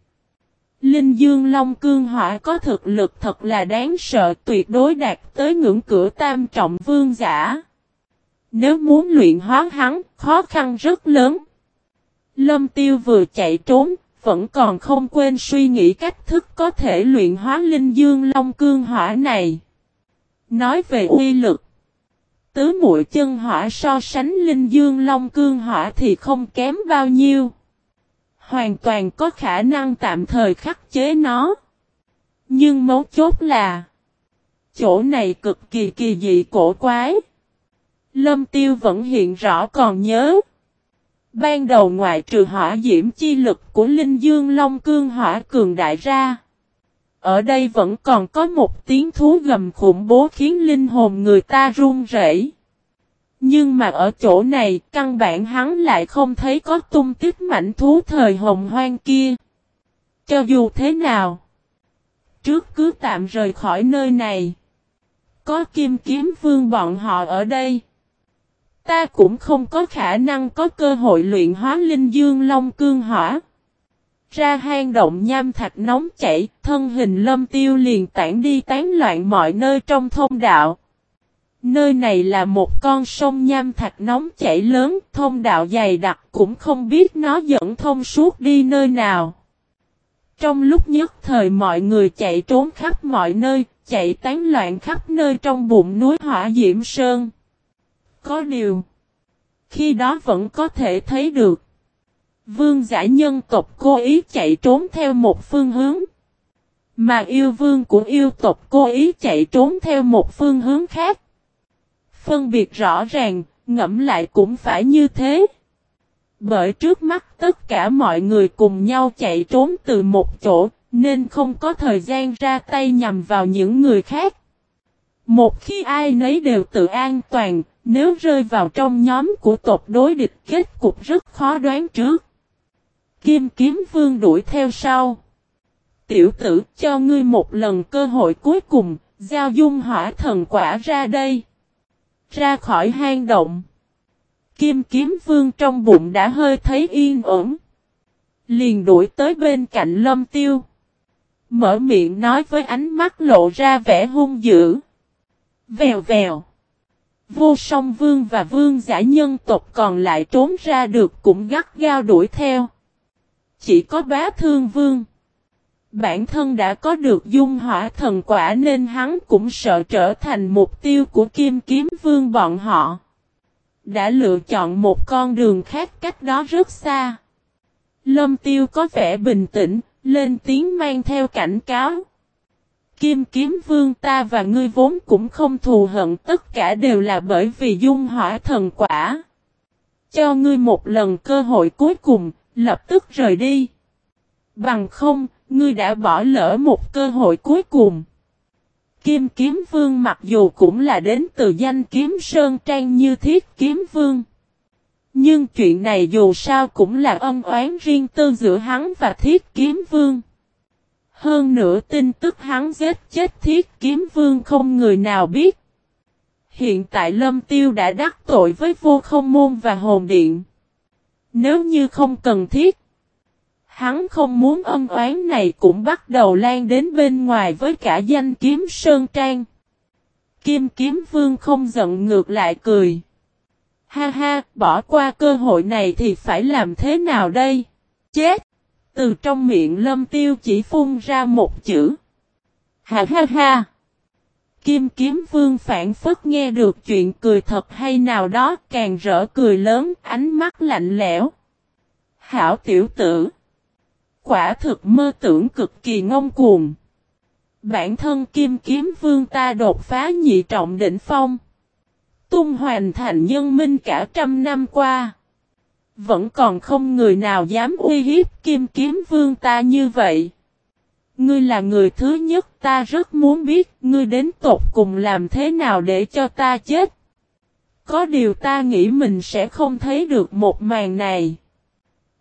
Linh Dương Long Cương Hỏa có thực lực thật là đáng sợ tuyệt đối đạt tới ngưỡng cửa tam trọng vương giả. Nếu muốn luyện hóa hắn, khó khăn rất lớn. Lâm Tiêu vừa chạy trốn, vẫn còn không quên suy nghĩ cách thức có thể luyện hóa Linh Dương Long Cương Hỏa này. Nói về uy lực. Tứ mũi chân hỏa so sánh Linh Dương Long Cương Hỏa thì không kém bao nhiêu hoàn toàn có khả năng tạm thời khắc chế nó. Nhưng mấu chốt là, chỗ này cực kỳ kỳ dị cổ quái. Lâm Tiêu vẫn hiện rõ còn nhớ. Ban đầu ngoại trừ hỏa diễm chi lực của Linh Dương Long Cương hỏa cường đại ra. Ở đây vẫn còn có một tiếng thú gầm khủng bố khiến linh hồn người ta run rẩy. Nhưng mà ở chỗ này, căn bản hắn lại không thấy có tung tích mảnh thú thời hồng hoang kia. Cho dù thế nào, trước cứ tạm rời khỏi nơi này. Có kim kiếm vương bọn họ ở đây. Ta cũng không có khả năng có cơ hội luyện hóa linh dương long cương hỏa. Ra hang động nham thạch nóng chảy, thân hình lâm tiêu liền tản đi tán loạn mọi nơi trong thông đạo. Nơi này là một con sông nham thạch nóng chảy lớn, thông đạo dày đặc cũng không biết nó dẫn thông suốt đi nơi nào. Trong lúc nhất thời mọi người chạy trốn khắp mọi nơi, chạy tán loạn khắp nơi trong bụng núi hỏa diễm sơn. Có điều, khi đó vẫn có thể thấy được. Vương giả nhân tộc cố ý chạy trốn theo một phương hướng. Mà yêu vương của yêu tộc cố ý chạy trốn theo một phương hướng khác. Phân biệt rõ ràng, ngẫm lại cũng phải như thế. Bởi trước mắt tất cả mọi người cùng nhau chạy trốn từ một chỗ, nên không có thời gian ra tay nhằm vào những người khác. Một khi ai nấy đều tự an toàn, nếu rơi vào trong nhóm của tộc đối địch kết cục rất khó đoán trước. Kim kiếm vương đuổi theo sau. Tiểu tử cho ngươi một lần cơ hội cuối cùng, giao dung hỏa thần quả ra đây. Ra khỏi hang động. Kim kiếm vương trong bụng đã hơi thấy yên ổn. Liền đuổi tới bên cạnh lâm tiêu. Mở miệng nói với ánh mắt lộ ra vẻ hung dữ. Vèo vèo. Vô song vương và vương giả nhân tộc còn lại trốn ra được cũng gắt gao đuổi theo. Chỉ có bá thương vương. Bản thân đã có được dung hỏa thần quả nên hắn cũng sợ trở thành mục tiêu của kim kiếm vương bọn họ. Đã lựa chọn một con đường khác cách đó rất xa. Lâm tiêu có vẻ bình tĩnh, lên tiếng mang theo cảnh cáo. Kim kiếm vương ta và ngươi vốn cũng không thù hận tất cả đều là bởi vì dung hỏa thần quả. Cho ngươi một lần cơ hội cuối cùng, lập tức rời đi. Bằng không, ngươi đã bỏ lỡ một cơ hội cuối cùng. Kim Kiếm Vương mặc dù cũng là đến từ danh kiếm Sơn Trang như thiết kiếm vương. Nhưng chuyện này dù sao cũng là ân oán riêng tư giữa hắn và thiết kiếm vương. Hơn nữa tin tức hắn giết chết thiết kiếm vương không người nào biết. Hiện tại Lâm Tiêu đã đắc tội với vô không môn và hồn điện. Nếu như không cần thiết. Hắn không muốn ân oán này cũng bắt đầu lan đến bên ngoài với cả danh kiếm Sơn Trang. Kim kiếm vương không giận ngược lại cười. Ha ha, bỏ qua cơ hội này thì phải làm thế nào đây? Chết! Từ trong miệng lâm tiêu chỉ phun ra một chữ. Ha ha ha! Kim kiếm vương phản phất nghe được chuyện cười thật hay nào đó càng rỡ cười lớn, ánh mắt lạnh lẽo. Hảo tiểu tử! Quả thực mơ tưởng cực kỳ ngông cuồng. Bản thân kim kiếm vương ta đột phá nhị trọng đỉnh phong. Tung hoàn thành nhân minh cả trăm năm qua. Vẫn còn không người nào dám uy hiếp kim kiếm vương ta như vậy. Ngươi là người thứ nhất ta rất muốn biết ngươi đến tột cùng làm thế nào để cho ta chết. Có điều ta nghĩ mình sẽ không thấy được một màn này.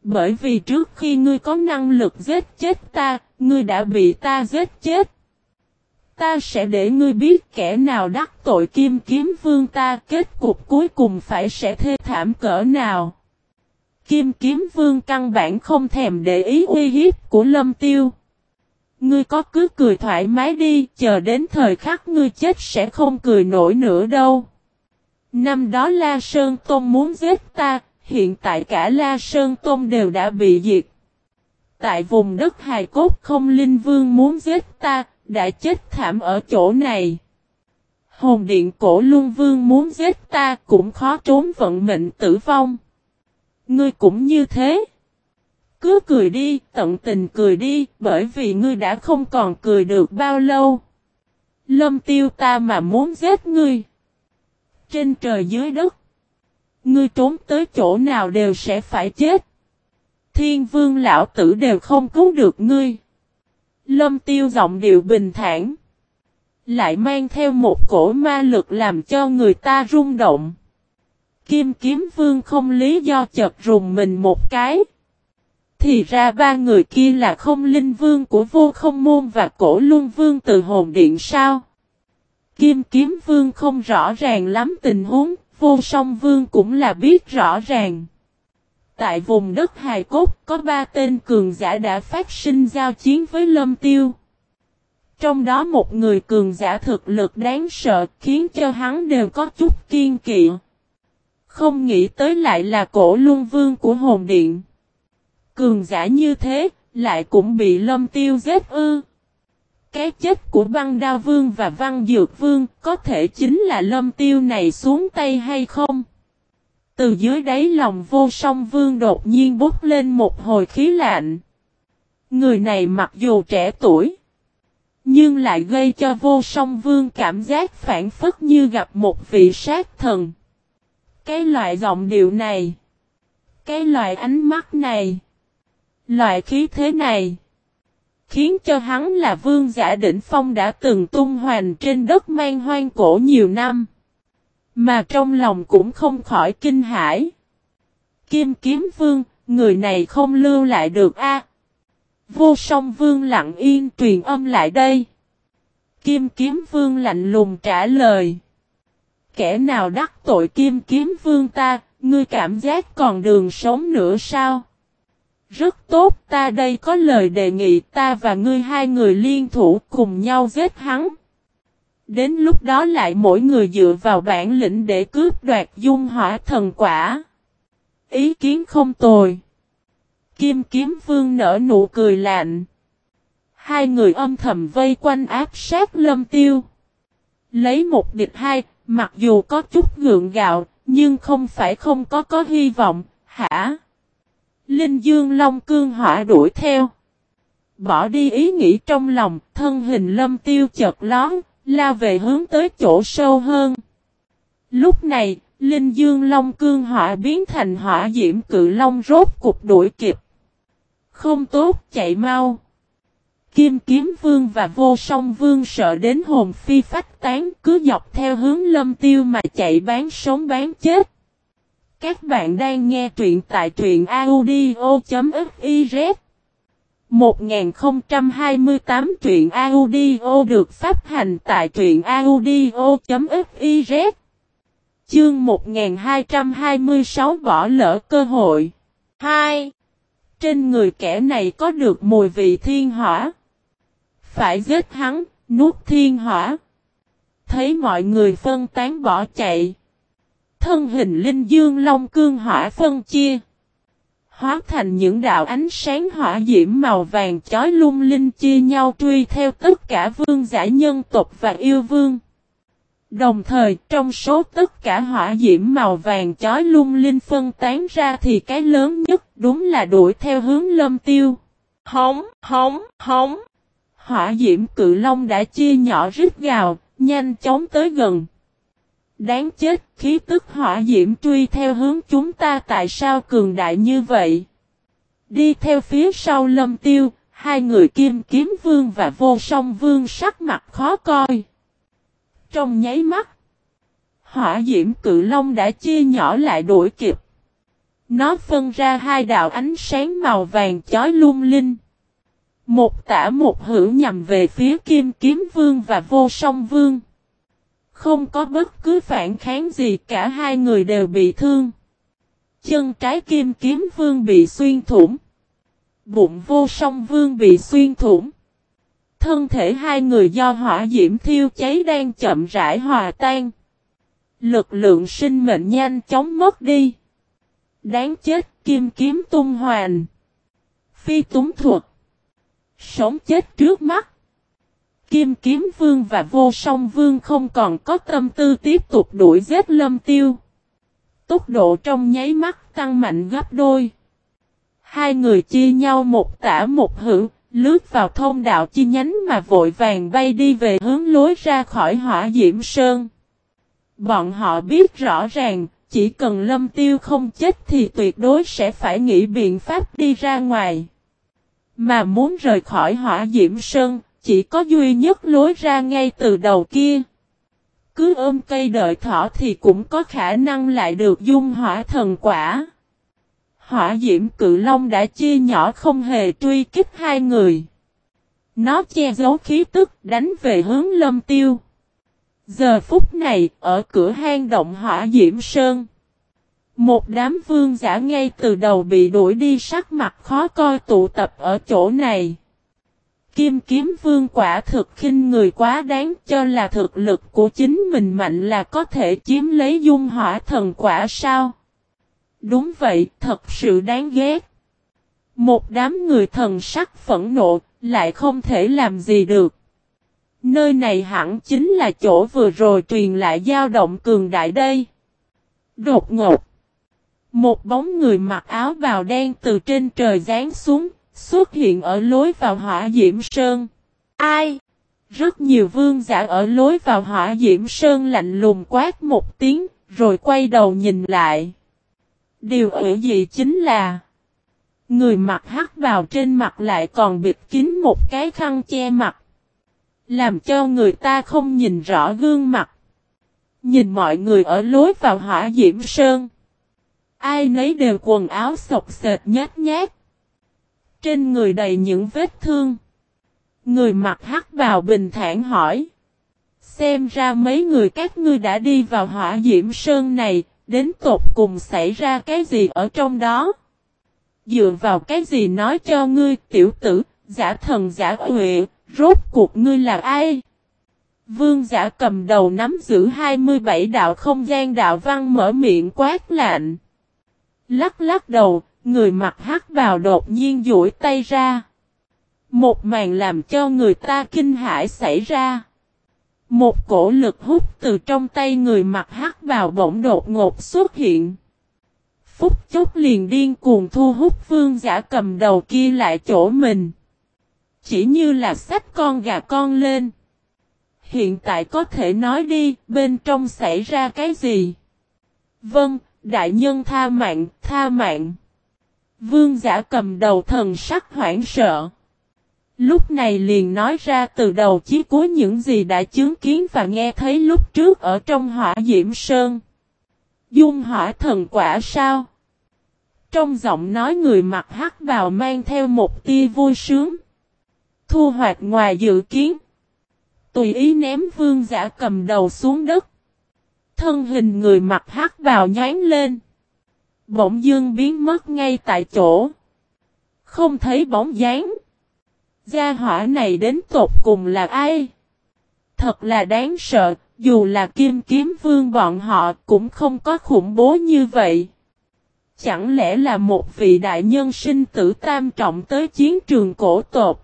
Bởi vì trước khi ngươi có năng lực giết chết ta, ngươi đã bị ta giết chết. Ta sẽ để ngươi biết kẻ nào đắc tội kim kiếm vương ta kết cục cuối cùng phải sẽ thê thảm cỡ nào. Kim kiếm vương căn bản không thèm để ý uy hiếp của lâm tiêu. Ngươi có cứ cười thoải mái đi, chờ đến thời khắc ngươi chết sẽ không cười nổi nữa đâu. Năm đó La Sơn Tôn muốn giết ta, hiện tại cả La Sơn Tôn đều đã bị diệt. Tại vùng đất hài cốt không linh vương muốn giết ta, đã chết thảm ở chỗ này. Hồn điện cổ luân vương muốn giết ta cũng khó trốn vận mệnh tử vong. Ngươi cũng như thế. Cứ cười đi, tận tình cười đi, bởi vì ngươi đã không còn cười được bao lâu. Lâm tiêu ta mà muốn giết ngươi. Trên trời dưới đất. Ngươi trốn tới chỗ nào đều sẽ phải chết. Thiên vương lão tử đều không cứu được ngươi. Lâm tiêu giọng điệu bình thản. Lại mang theo một cổ ma lực làm cho người ta rung động. Kim kiếm vương không lý do chợt rùng mình một cái. Thì ra ba người kia là không linh vương của vô không môn và cổ luân vương từ hồn điện sao. Kim kiếm vương không rõ ràng lắm tình huống, vô song vương cũng là biết rõ ràng. Tại vùng đất hài cốt có ba tên cường giả đã phát sinh giao chiến với lâm tiêu. Trong đó một người cường giả thực lực đáng sợ khiến cho hắn đều có chút kiên kỵ. Không nghĩ tới lại là cổ luân vương của hồn điện. Cường giả như thế, lại cũng bị lâm tiêu giết ư. Cái chết của băng đao vương và văn dược vương có thể chính là lâm tiêu này xuống tay hay không? Từ dưới đáy lòng vô song vương đột nhiên bốc lên một hồi khí lạnh. Người này mặc dù trẻ tuổi, nhưng lại gây cho vô song vương cảm giác phản phất như gặp một vị sát thần. Cái loại giọng điệu này, cái loại ánh mắt này, loại khí thế này, khiến cho hắn là vương giả đỉnh phong đã từng tung hoành trên đất mang hoang cổ nhiều năm. Mà trong lòng cũng không khỏi kinh hãi. Kim kiếm vương, người này không lưu lại được a. Vô song vương lặng yên truyền âm lại đây. Kim kiếm vương lạnh lùng trả lời. Kẻ nào đắc tội kim kiếm vương ta, ngươi cảm giác còn đường sống nữa sao? Rất tốt ta đây có lời đề nghị ta và ngươi hai người liên thủ cùng nhau giết hắn. Đến lúc đó lại mỗi người dựa vào bản lĩnh để cướp đoạt dung hỏa thần quả. Ý kiến không tồi. Kim kiếm vương nở nụ cười lạnh. Hai người âm thầm vây quanh áp sát lâm tiêu. Lấy một địch hai, mặc dù có chút gượng gạo, nhưng không phải không có có hy vọng, hả? Linh Dương Long Cương hỏa đuổi theo. Bỏ đi ý nghĩ trong lòng, thân hình lâm tiêu chợt lón, la về hướng tới chỗ sâu hơn. Lúc này, Linh Dương Long Cương hỏa biến thành hỏa diễm cự long rốt cục đuổi kịp. Không tốt, chạy mau. Kim Kiếm Vương và Vô Song Vương sợ đến hồn phi phách tán cứ dọc theo hướng lâm tiêu mà chạy bán sống bán chết. Các bạn đang nghe truyện tại truyện audio.fiz 1028 truyện audio được phát hành tại truyện audio.fiz Chương 1226 bỏ lỡ cơ hội Hai. Trên người kẻ này có được mùi vị thiên hỏa. Phải giết hắn, nuốt thiên hỏa. Thấy mọi người phân tán bỏ chạy. Thân hình linh dương long cương hỏa phân chia. Hóa thành những đạo ánh sáng hỏa diễm màu vàng chói lung linh chia nhau truy theo tất cả vương giả nhân tộc và yêu vương. Đồng thời trong số tất cả hỏa diễm màu vàng chói lung linh phân tán ra thì cái lớn nhất đúng là đuổi theo hướng lâm tiêu. Hống, hống, hống. Hỏa diễm cự long đã chia nhỏ rít gào, nhanh chóng tới gần. Đáng chết, khí tức hỏa diễm truy theo hướng chúng ta tại sao cường đại như vậy? Đi theo phía sau lâm tiêu, hai người kim kiếm vương và vô song vương sắc mặt khó coi. Trong nháy mắt, hỏa diễm cự long đã chia nhỏ lại đuổi kịp. Nó phân ra hai đạo ánh sáng màu vàng chói lung linh. Một tả một hữu nhằm về phía kim kiếm vương và vô song vương. Không có bất cứ phản kháng gì, cả hai người đều bị thương. Chân trái kim kiếm vương bị xuyên thủng. Bụng vô song vương bị xuyên thủng. Thân thể hai người do hỏa diễm thiêu cháy đang chậm rãi hòa tan. Lực lượng sinh mệnh nhanh chóng mất đi. Đáng chết, kim kiếm tung hoàn. Phi túng thuật. Sống chết trước mắt. Kim kiếm vương và vô song vương không còn có tâm tư tiếp tục đuổi giết lâm tiêu. Tốc độ trong nháy mắt tăng mạnh gấp đôi. Hai người chia nhau một tả một hữu, lướt vào thông đạo chi nhánh mà vội vàng bay đi về hướng lối ra khỏi hỏa diễm sơn. Bọn họ biết rõ ràng, chỉ cần lâm tiêu không chết thì tuyệt đối sẽ phải nghĩ biện pháp đi ra ngoài. Mà muốn rời khỏi hỏa diễm sơn, chỉ có duy nhất lối ra ngay từ đầu kia. Cứ ôm cây đợi thỏ thì cũng có khả năng lại được dung hỏa thần quả. Hỏa diễm cự long đã chia nhỏ không hề truy kích hai người. Nó che giấu khí tức đánh về hướng lâm tiêu. Giờ phút này, ở cửa hang động hỏa diễm sơn. Một đám vương giả ngay từ đầu bị đuổi đi sắc mặt khó coi tụ tập ở chỗ này. Kim kiếm vương quả thực khinh người quá đáng cho là thực lực của chính mình mạnh là có thể chiếm lấy dung hỏa thần quả sao? Đúng vậy, thật sự đáng ghét. Một đám người thần sắc phẫn nộ, lại không thể làm gì được. Nơi này hẳn chính là chỗ vừa rồi truyền lại dao động cường đại đây. Đột ngột. Một bóng người mặc áo bào đen từ trên trời rán xuống, xuất hiện ở lối vào hỏa diễm sơn. Ai? Rất nhiều vương giả ở lối vào hỏa diễm sơn lạnh lùng quát một tiếng, rồi quay đầu nhìn lại. Điều ở gì chính là Người mặc hắc bào trên mặt lại còn bịt kín một cái khăn che mặt. Làm cho người ta không nhìn rõ gương mặt. Nhìn mọi người ở lối vào hỏa diễm sơn. Ai nấy đều quần áo sọc sệt nhát nhát. Trên người đầy những vết thương. Người mặc hắc bào bình thản hỏi. Xem ra mấy người các ngươi đã đi vào hỏa diễm sơn này, đến tột cùng xảy ra cái gì ở trong đó. Dựa vào cái gì nói cho ngươi tiểu tử, giả thần giả huệ, rốt cuộc ngươi là ai? Vương giả cầm đầu nắm giữ 27 đạo không gian đạo văn mở miệng quát lạnh. Lắc lắc đầu, người mặc hắc bào đột nhiên duỗi tay ra. Một màn làm cho người ta kinh hãi xảy ra. Một cổ lực hút từ trong tay người mặc hắc bào bỗng đột ngột xuất hiện. Phúc chốc liền điên cuồng thu hút vương giả cầm đầu kia lại chỗ mình. Chỉ như là sách con gà con lên. Hiện tại có thể nói đi, bên trong xảy ra cái gì? Vâng, đại nhân tha mạng, tha mạng. Vương giả cầm đầu thần sắc hoảng sợ. Lúc này liền nói ra từ đầu chí cuối những gì đã chứng kiến và nghe thấy lúc trước ở trong hỏa diễm sơn. Dung hỏa thần quả sao? Trong giọng nói người mặc hắc vào mang theo một tia vui sướng. Thu hoạch ngoài dự kiến. Tùy ý ném vương giả cầm đầu xuống đất. Thân hình người mặc hắc vào nhán lên. Bỗng dưng biến mất ngay tại chỗ. Không thấy bóng dáng. Gia hỏa này đến tột cùng là ai? Thật là đáng sợ, dù là kim kiếm vương bọn họ cũng không có khủng bố như vậy. Chẳng lẽ là một vị đại nhân sinh tử tam trọng tới chiến trường cổ tột?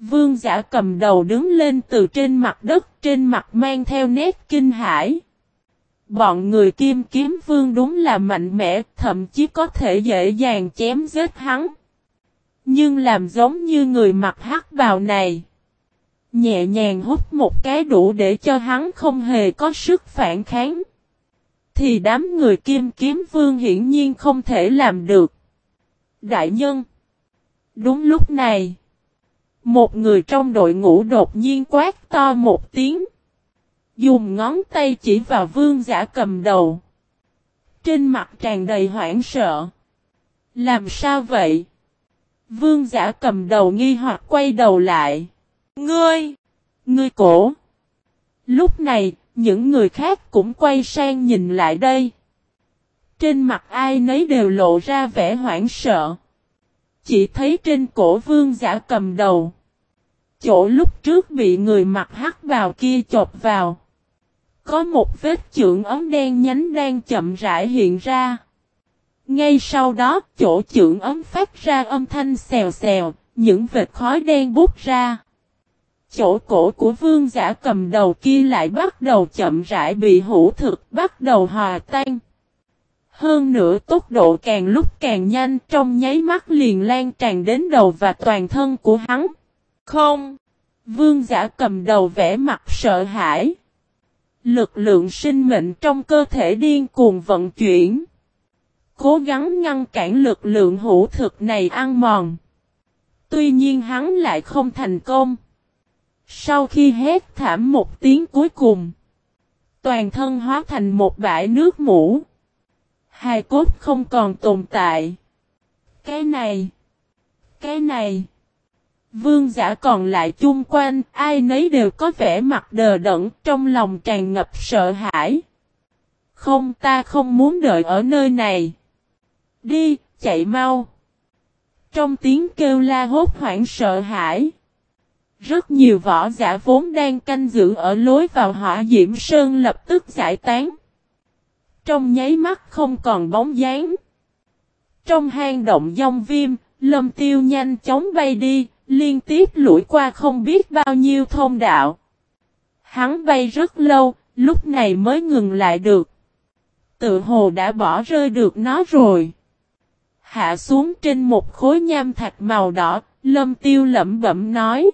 Vương giả cầm đầu đứng lên từ trên mặt đất, trên mặt mang theo nét kinh hãi. Bọn người kim kiếm vương đúng là mạnh mẽ, thậm chí có thể dễ dàng chém giết hắn. Nhưng làm giống như người mặc hắc bào này. Nhẹ nhàng hút một cái đủ để cho hắn không hề có sức phản kháng. Thì đám người kim kiếm vương hiển nhiên không thể làm được. Đại nhân. Đúng lúc này. Một người trong đội ngũ đột nhiên quát to một tiếng. Dùng ngón tay chỉ vào vương giả cầm đầu. Trên mặt tràn đầy hoảng sợ. Làm sao vậy? Vương giả cầm đầu nghi hoặc quay đầu lại. Ngươi! Ngươi cổ! Lúc này, những người khác cũng quay sang nhìn lại đây. Trên mặt ai nấy đều lộ ra vẻ hoảng sợ. Chỉ thấy trên cổ vương giả cầm đầu. Chỗ lúc trước bị người mặc hắc vào kia chộp vào. Có một vết chưởng ấm đen nhánh đang chậm rãi hiện ra. Ngay sau đó, chỗ chưởng ấm phát ra âm thanh xèo xèo, những vệt khói đen bút ra. Chỗ cổ của vương giả cầm đầu kia lại bắt đầu chậm rãi bị hữu thực, bắt đầu hòa tan. Hơn nữa tốc độ càng lúc càng nhanh trong nháy mắt liền lan tràn đến đầu và toàn thân của hắn. Không! Vương giả cầm đầu vẽ mặt sợ hãi. Lực lượng sinh mệnh trong cơ thể điên cuồng vận chuyển. Cố gắng ngăn cản lực lượng hữu thực này ăn mòn. Tuy nhiên hắn lại không thành công. Sau khi hét thảm một tiếng cuối cùng. Toàn thân hóa thành một bãi nước mũ. Hai cốt không còn tồn tại. Cái này. Cái này. Vương giả còn lại chung quanh, ai nấy đều có vẻ mặt đờ đẫn, trong lòng tràn ngập sợ hãi. Không ta không muốn đợi ở nơi này. Đi, chạy mau. Trong tiếng kêu la hốt hoảng sợ hãi. Rất nhiều võ giả vốn đang canh giữ ở lối vào hỏa diễm sơn lập tức giải tán. Trong nháy mắt không còn bóng dáng. Trong hang động dông viêm, lâm tiêu nhanh chóng bay đi, liên tiếp lủi qua không biết bao nhiêu thông đạo. Hắn bay rất lâu, lúc này mới ngừng lại được. Tự hồ đã bỏ rơi được nó rồi. Hạ xuống trên một khối nham thạch màu đỏ, lâm tiêu lẩm bẩm nói.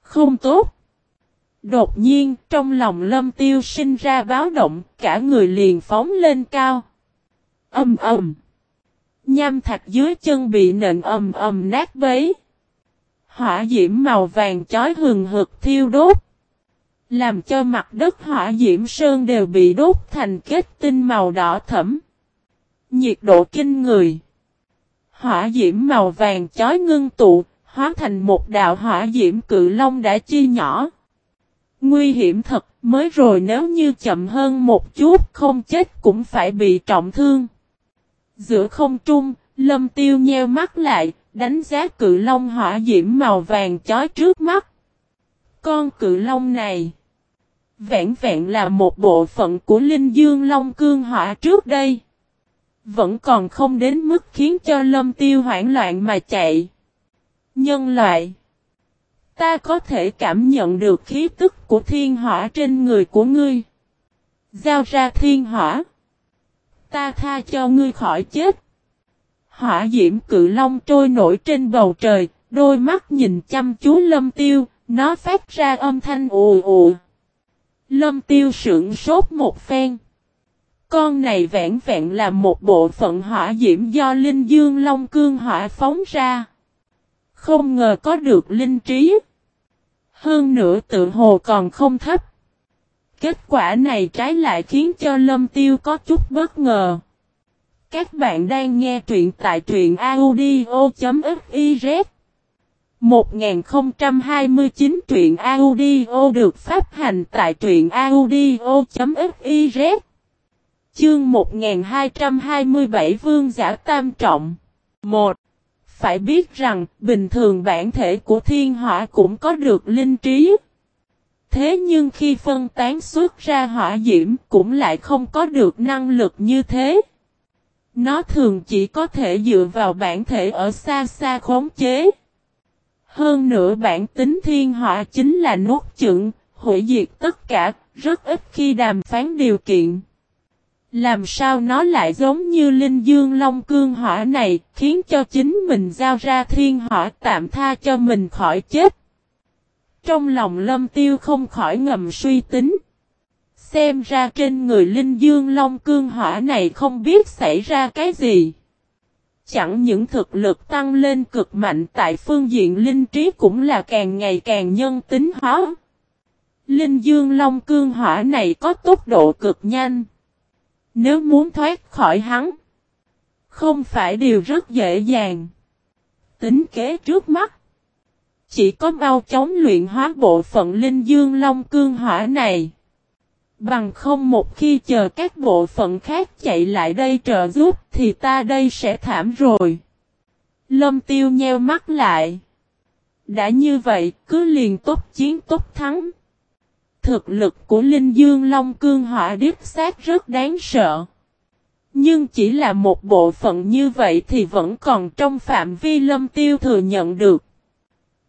Không tốt. Đột nhiên, trong lòng lâm tiêu sinh ra báo động, cả người liền phóng lên cao. Âm ầm. Nham thạch dưới chân bị nện ầm ầm nát bấy. Hỏa diễm màu vàng chói hừng hực thiêu đốt. Làm cho mặt đất hỏa diễm sơn đều bị đốt thành kết tinh màu đỏ thẫm. Nhiệt độ kinh người. Hỏa diễm màu vàng chói ngưng tụ, hóa thành một đạo hỏa diễm cự long đã chia nhỏ. Nguy hiểm thật, mới rồi nếu như chậm hơn một chút không chết cũng phải bị trọng thương. Giữa không trung, lâm tiêu nheo mắt lại, đánh giá cự long hỏa diễm màu vàng chói trước mắt. Con cự long này, vẹn vẹn là một bộ phận của linh dương long cương hỏa trước đây. Vẫn còn không đến mức khiến cho lâm tiêu hoảng loạn mà chạy. Nhân loại Ta có thể cảm nhận được khí tức của thiên hỏa trên người của ngươi. Giao ra thiên hỏa. Ta tha cho ngươi khỏi chết. Hỏa diễm cự long trôi nổi trên bầu trời, đôi mắt nhìn chăm chú lâm tiêu, nó phát ra âm thanh ù ù. Lâm tiêu sững sốt một phen. Con này vẹn vẹn là một bộ phận hỏa diễm do linh dương long cương hỏa phóng ra. Không ngờ có được linh trí. Hơn nữa tự hồ còn không thấp. Kết quả này trái lại khiến cho lâm tiêu có chút bất ngờ. Các bạn đang nghe truyện tại truyện audio.fiz 1029 truyện audio được phát hành tại truyện audio.fiz Chương 1227 Vương giả tam trọng 1. Phải biết rằng, bình thường bản thể của thiên hỏa cũng có được linh trí. Thế nhưng khi phân tán xuất ra hỏa diễm cũng lại không có được năng lực như thế. Nó thường chỉ có thể dựa vào bản thể ở xa xa khống chế. Hơn nữa bản tính thiên hỏa chính là nuốt chửng, hủy diệt tất cả, rất ít khi đàm phán điều kiện. Làm sao nó lại giống như linh dương long cương hỏa này, khiến cho chính mình giao ra thiên hỏa tạm tha cho mình khỏi chết. Trong lòng lâm tiêu không khỏi ngầm suy tính. Xem ra trên người linh dương long cương hỏa này không biết xảy ra cái gì. Chẳng những thực lực tăng lên cực mạnh tại phương diện linh trí cũng là càng ngày càng nhân tính hóa. Linh dương long cương hỏa này có tốc độ cực nhanh. Nếu muốn thoát khỏi hắn, không phải điều rất dễ dàng. Tính kế trước mắt, chỉ có bao chống luyện hóa bộ phận linh dương long cương hỏa này. Bằng không một khi chờ các bộ phận khác chạy lại đây trợ giúp thì ta đây sẽ thảm rồi. Lâm tiêu nheo mắt lại. Đã như vậy, cứ liền tốt chiến tốt thắng. Thực lực của Linh Dương Long Cương Hỏa Điếp sát rất đáng sợ. Nhưng chỉ là một bộ phận như vậy thì vẫn còn trong phạm vi lâm tiêu thừa nhận được.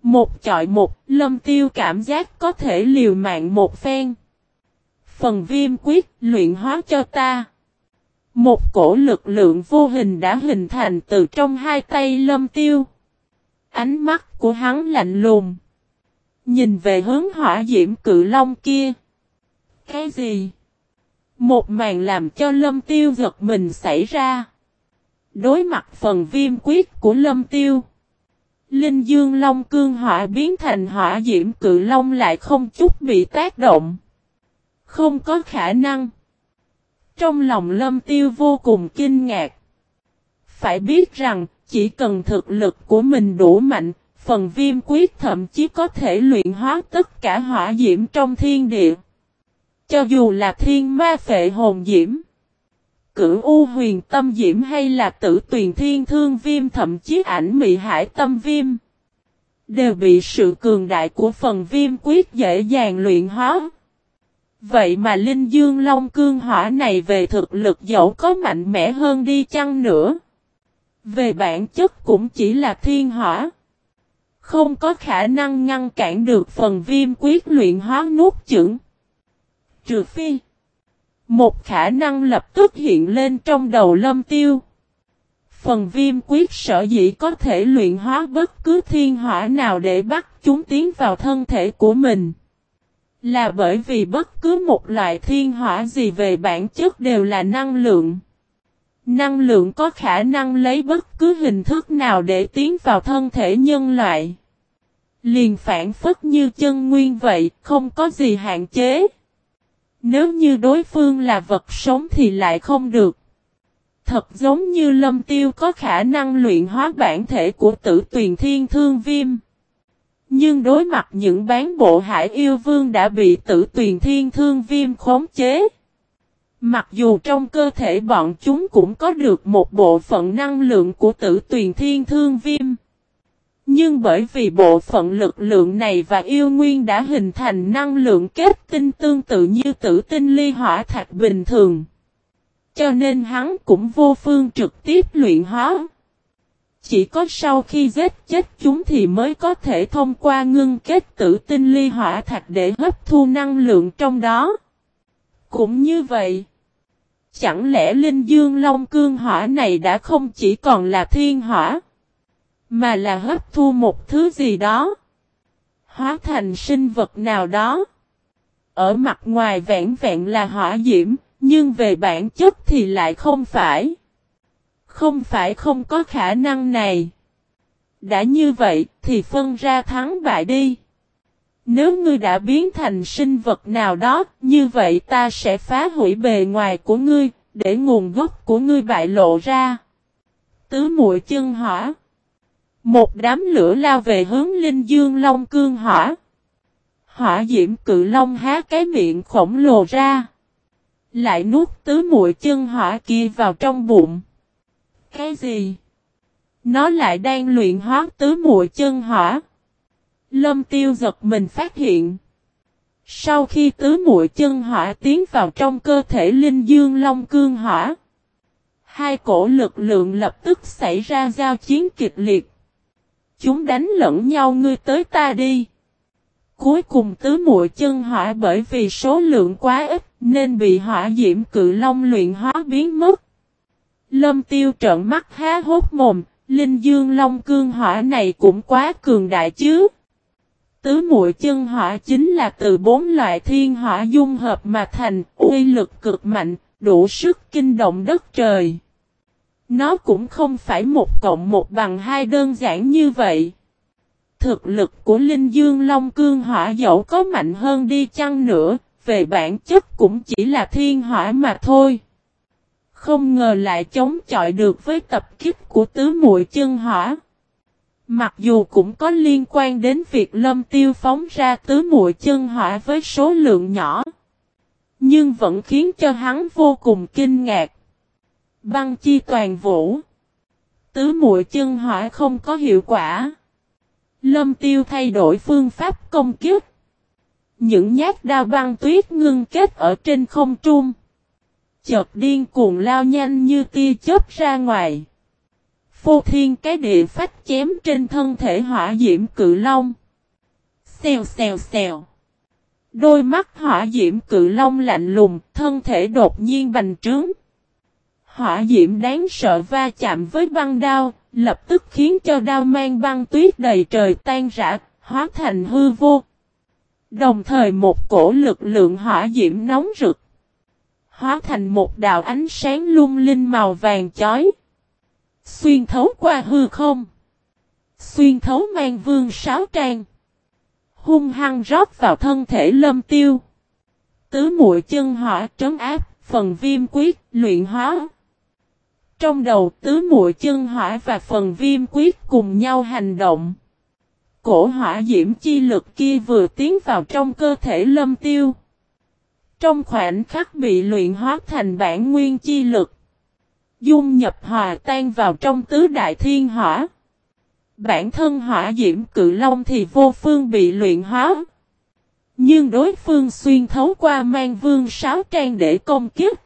Một chọi một, lâm tiêu cảm giác có thể liều mạng một phen. Phần viêm quyết luyện hóa cho ta. Một cổ lực lượng vô hình đã hình thành từ trong hai tay lâm tiêu. Ánh mắt của hắn lạnh lùng. Nhìn về hướng hỏa diễm cự long kia. Cái gì? Một màn làm cho lâm tiêu giật mình xảy ra. Đối mặt phần viêm quyết của lâm tiêu. Linh dương long cương hỏa biến thành hỏa diễm cự long lại không chút bị tác động. Không có khả năng. Trong lòng lâm tiêu vô cùng kinh ngạc. Phải biết rằng, chỉ cần thực lực của mình đủ mạnh, phần viêm quyết thậm chí có thể luyện hóa tất cả hỏa diễm trong thiên địa. Cho dù là thiên ma phệ hồn diễm, cửu u huyền tâm diễm hay là tử tuyền thiên thương viêm thậm chí ảnh mị hải tâm viêm, đều bị sự cường đại của phần viêm quyết dễ dàng luyện hóa. Vậy mà Linh Dương Long Cương Hỏa này về thực lực dẫu có mạnh mẽ hơn đi chăng nữa. Về bản chất cũng chỉ là thiên hỏa. Không có khả năng ngăn cản được phần viêm quyết luyện hóa nuốt chửng. Trừ phi. Một khả năng lập tức hiện lên trong đầu lâm tiêu. Phần viêm quyết sở dĩ có thể luyện hóa bất cứ thiên hỏa nào để bắt chúng tiến vào thân thể của mình. Là bởi vì bất cứ một loại thiên hỏa gì về bản chất đều là năng lượng. Năng lượng có khả năng lấy bất cứ hình thức nào để tiến vào thân thể nhân loại. Liền phản phất như chân nguyên vậy, không có gì hạn chế. Nếu như đối phương là vật sống thì lại không được. Thật giống như lâm tiêu có khả năng luyện hóa bản thể của tử tuyền thiên thương viêm. Nhưng đối mặt những bán bộ hải yêu vương đã bị tử tuyền thiên thương viêm khống chế. Mặc dù trong cơ thể bọn chúng cũng có được một bộ phận năng lượng của tử tuyền thiên thương viêm. Nhưng bởi vì bộ phận lực lượng này và yêu nguyên đã hình thành năng lượng kết tinh tương tự như tử tinh ly hỏa thạch bình thường. Cho nên hắn cũng vô phương trực tiếp luyện hóa. Chỉ có sau khi giết chết chúng thì mới có thể thông qua ngưng kết tử tinh ly hỏa thạch để hấp thu năng lượng trong đó. Cũng như vậy. Chẳng lẽ linh dương long cương hỏa này đã không chỉ còn là thiên hỏa. Mà là hấp thu một thứ gì đó. Hóa thành sinh vật nào đó. Ở mặt ngoài vẹn vẹn là hỏa diễm, nhưng về bản chất thì lại không phải. Không phải không có khả năng này. Đã như vậy thì phân ra thắng bại đi. Nếu ngươi đã biến thành sinh vật nào đó, như vậy ta sẽ phá hủy bề ngoài của ngươi, để nguồn gốc của ngươi bại lộ ra. Tứ muội chân hỏa. Một đám lửa lao về hướng linh dương long cương hỏa. Hỏa diễm cự long há cái miệng khổng lồ ra. Lại nuốt tứ muội chân hỏa kia vào trong bụng. Cái gì? Nó lại đang luyện hóa tứ muội chân hỏa. Lâm tiêu giật mình phát hiện. Sau khi tứ muội chân hỏa tiến vào trong cơ thể linh dương long cương hỏa. Hai cổ lực lượng lập tức xảy ra giao chiến kịch liệt. Chúng đánh lẫn nhau, ngươi tới ta đi. Cuối cùng tứ muội chân hỏa bởi vì số lượng quá ít nên bị hỏa diễm cự long luyện hóa biến mất. Lâm tiêu trợn mắt há hốt mồm, linh dương long cương hỏa này cũng quá cường đại chứ. Tứ muội chân hỏa chính là từ bốn loại thiên hỏa dung hợp mà thành, uy lực cực mạnh, đủ sức kinh động đất trời. Nó cũng không phải một cộng một bằng hai đơn giản như vậy. Thực lực của Linh Dương Long Cương Hỏa dẫu có mạnh hơn đi chăng nữa, về bản chất cũng chỉ là thiên hỏa mà thôi. Không ngờ lại chống chọi được với tập kích của tứ muội chân hỏa. Mặc dù cũng có liên quan đến việc lâm tiêu phóng ra tứ muội chân hỏa với số lượng nhỏ. Nhưng vẫn khiến cho hắn vô cùng kinh ngạc. Băng chi toàn vũ. Tứ muội chân hỏa không có hiệu quả. Lâm tiêu thay đổi phương pháp công kiếp. Những nhát đao băng tuyết ngưng kết ở trên không trung. Chợt điên cuồng lao nhanh như tia chớp ra ngoài. Phô thiên cái địa phách chém trên thân thể hỏa diễm cự long. Xèo xèo xèo. Đôi mắt hỏa diễm cự long lạnh lùng, thân thể đột nhiên bành trướng. Hỏa diễm đáng sợ va chạm với băng đao, lập tức khiến cho đao mang băng tuyết đầy trời tan rã, hóa thành hư vô. Đồng thời một cổ lực lượng hỏa diễm nóng rực. Hóa thành một đạo ánh sáng lung linh màu vàng chói. Xuyên thấu qua hư không. Xuyên thấu mang vương sáo trang. Hung hăng rót vào thân thể lâm tiêu. Tứ muội chân hỏa trấn áp, phần viêm quyết, luyện hóa. Trong đầu tứ muội chân hỏa và phần viêm quyết cùng nhau hành động. Cổ hỏa diễm chi lực kia vừa tiến vào trong cơ thể lâm tiêu. Trong khoảnh khắc bị luyện hóa thành bản nguyên chi lực. Dung nhập hòa tan vào trong tứ đại thiên hỏa. Bản thân hỏa diễm cự long thì vô phương bị luyện hóa. Nhưng đối phương xuyên thấu qua mang vương sáo trang để công kiếp.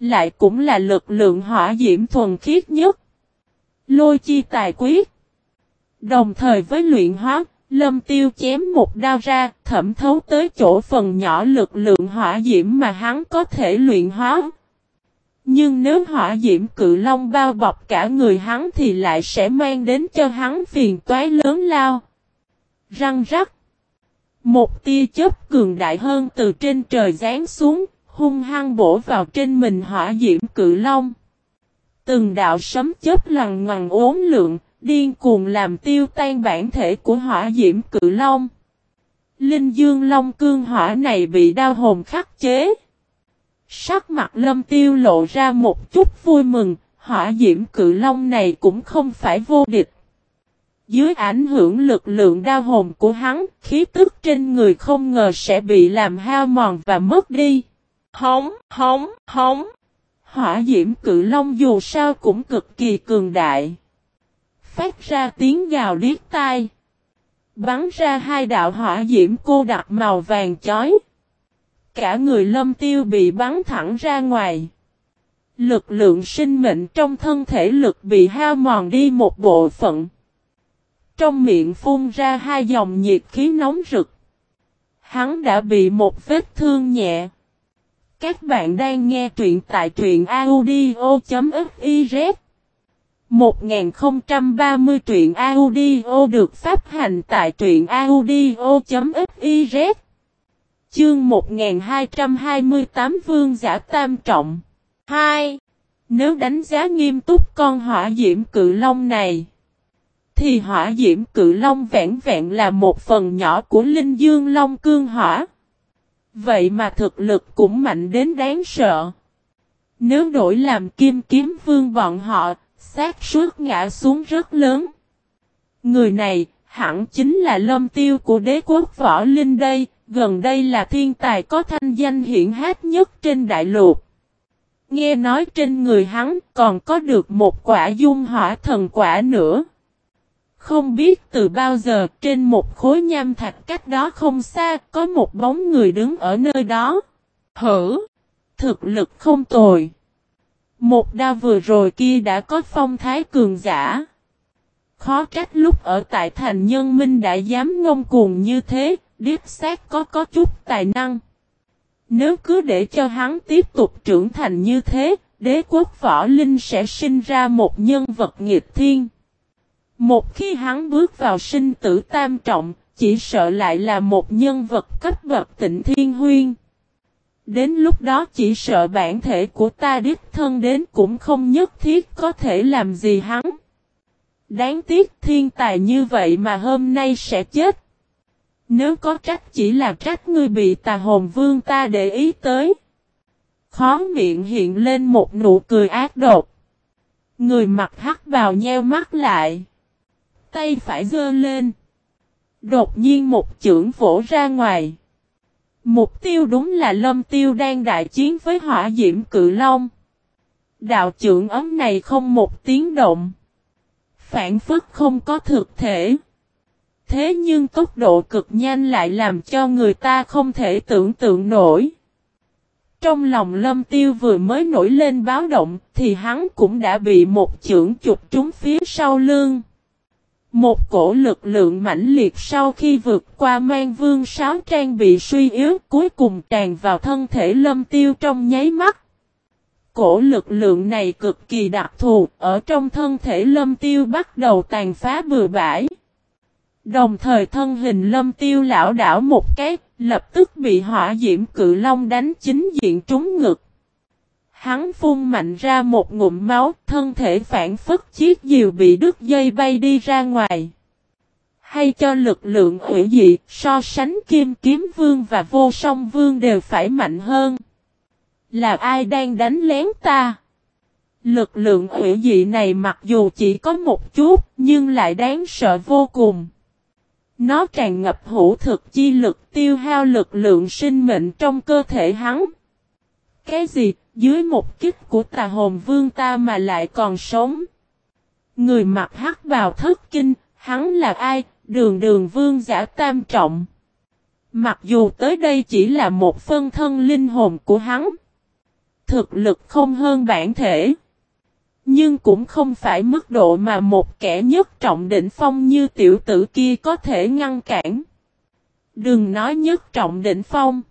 Lại cũng là lực lượng hỏa diễm thuần khiết nhất. Lôi chi tài quyết. Đồng thời với luyện hóa, lâm tiêu chém một đao ra, thẩm thấu tới chỗ phần nhỏ lực lượng hỏa diễm mà hắn có thể luyện hóa. Nhưng nếu hỏa diễm cự long bao bọc cả người hắn thì lại sẽ mang đến cho hắn phiền toái lớn lao. Răng rắc. Một tia chớp cường đại hơn từ trên trời giáng xuống, hung hăng bổ vào trên mình hỏa diễm cự long. Từng đạo sấm chớp lằn ngoằn ốm lượng, điên cuồng làm tiêu tan bản thể của hỏa diễm cự long. Linh dương long cương hỏa này bị đau hồn khắc chế. Sắc mặt lâm tiêu lộ ra một chút vui mừng, hỏa diễm cự long này cũng không phải vô địch. Dưới ảnh hưởng lực lượng đau hồn của hắn, khí tức trên người không ngờ sẽ bị làm hao mòn và mất đi. Hống, hống, hống. Hỏa diễm cự long dù sao cũng cực kỳ cường đại. Phát ra tiếng gào điếc tai. Bắn ra hai đạo hỏa diễm cô đặc màu vàng chói. Cả người lâm tiêu bị bắn thẳng ra ngoài. Lực lượng sinh mệnh trong thân thể lực bị hao mòn đi một bộ phận. Trong miệng phun ra hai dòng nhiệt khí nóng rực. Hắn đã bị một vết thương nhẹ. Các bạn đang nghe truyện tại truyện audio.fif 1030 truyện audio được phát hành tại truyện audio.fiz Chương 1228 Vương giả tam trọng 2. Nếu đánh giá nghiêm túc con hỏa diễm cự long này Thì hỏa diễm cự long vẹn vẹn là một phần nhỏ của linh dương long cương hỏa Vậy mà thực lực cũng mạnh đến đáng sợ. Nếu đổi làm kim kiếm vương bọn họ, xác suốt ngã xuống rất lớn. Người này, hẳn chính là lâm tiêu của đế quốc võ linh đây, gần đây là thiên tài có thanh danh hiển hách nhất trên đại lục. Nghe nói trên người hắn còn có được một quả dung hỏa thần quả nữa. Không biết từ bao giờ trên một khối nham thạch cách đó không xa có một bóng người đứng ở nơi đó. Hử! Thực lực không tồi. Một đao vừa rồi kia đã có phong thái cường giả. Khó trách lúc ở tại thành nhân minh đã dám ngông cuồng như thế, điếp xác có có chút tài năng. Nếu cứ để cho hắn tiếp tục trưởng thành như thế, đế quốc võ linh sẽ sinh ra một nhân vật nghịch thiên. Một khi hắn bước vào sinh tử tam trọng, chỉ sợ lại là một nhân vật cấp bậc tịnh thiên huyên. Đến lúc đó chỉ sợ bản thể của ta đích thân đến cũng không nhất thiết có thể làm gì hắn. Đáng tiếc thiên tài như vậy mà hôm nay sẽ chết. Nếu có trách chỉ là trách ngươi bị tà hồn vương ta để ý tới. Khó miệng hiện lên một nụ cười ác độc. Người mặt hắt vào nheo mắt lại. Tay phải dơ lên. Đột nhiên một chưởng vỗ ra ngoài. Mục tiêu đúng là lâm tiêu đang đại chiến với hỏa diễm cự long. Đạo trưởng ấm này không một tiếng động. Phản phức không có thực thể. Thế nhưng tốc độ cực nhanh lại làm cho người ta không thể tưởng tượng nổi. Trong lòng lâm tiêu vừa mới nổi lên báo động thì hắn cũng đã bị một chưởng chụp trúng phía sau lưng. Một cổ lực lượng mãnh liệt sau khi vượt qua mang vương sáo trang bị suy yếu cuối cùng tràn vào thân thể lâm tiêu trong nháy mắt. Cổ lực lượng này cực kỳ đặc thù, ở trong thân thể lâm tiêu bắt đầu tàn phá bừa bãi. Đồng thời thân hình lâm tiêu lão đảo một cái, lập tức bị hỏa diễm cự long đánh chính diện trúng ngực. Hắn phun mạnh ra một ngụm máu, thân thể phản phất chiếc diều bị đứt dây bay đi ra ngoài. Hay cho lực lượng hủy dị, so sánh kim kiếm vương và vô song vương đều phải mạnh hơn. Là ai đang đánh lén ta? Lực lượng hủy dị này mặc dù chỉ có một chút, nhưng lại đáng sợ vô cùng. Nó tràn ngập hữu thực chi lực tiêu hao lực lượng sinh mệnh trong cơ thể hắn. Cái gì, dưới một kích của tà hồn vương ta mà lại còn sống? Người mặc hắc vào thất kinh, hắn là ai, đường đường vương giả tam trọng. Mặc dù tới đây chỉ là một phân thân linh hồn của hắn. Thực lực không hơn bản thể. Nhưng cũng không phải mức độ mà một kẻ nhất trọng đỉnh phong như tiểu tử kia có thể ngăn cản. Đừng nói nhất trọng đỉnh phong.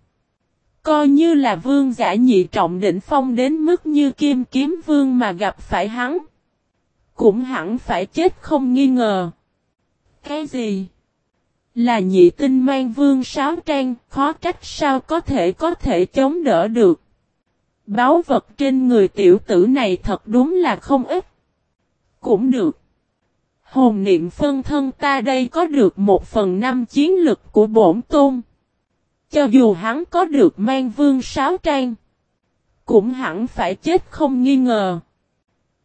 Coi như là vương giả nhị trọng đỉnh phong đến mức như kim kiếm vương mà gặp phải hắn. Cũng hẳn phải chết không nghi ngờ. Cái gì? Là nhị tinh mang vương sáo trang, khó trách sao có thể có thể chống đỡ được. Báo vật trên người tiểu tử này thật đúng là không ít. Cũng được. Hồn niệm phân thân ta đây có được một phần năm chiến lực của bổn tôn. Cho dù hắn có được mang vương sáo trang. Cũng hẳn phải chết không nghi ngờ.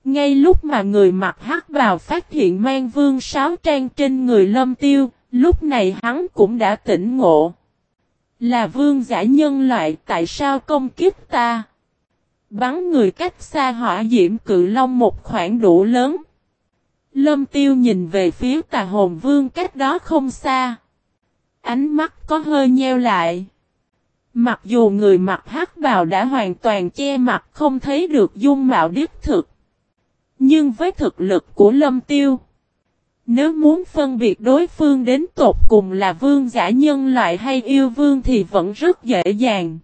Ngay lúc mà người mặc hắc vào phát hiện mang vương sáo trang trên người lâm tiêu, lúc này hắn cũng đã tỉnh ngộ. Là vương giả nhân loại tại sao công kiếp ta? Bắn người cách xa hỏa diễm cự long một khoảng đủ lớn. Lâm tiêu nhìn về phía tà hồn vương cách đó không xa. Ánh mắt có hơi nheo lại. Mặc dù người mặc hắc bào đã hoàn toàn che mặt không thấy được dung mạo đích thực. Nhưng với thực lực của lâm tiêu. Nếu muốn phân biệt đối phương đến tột cùng là vương giả nhân loại hay yêu vương thì vẫn rất dễ dàng.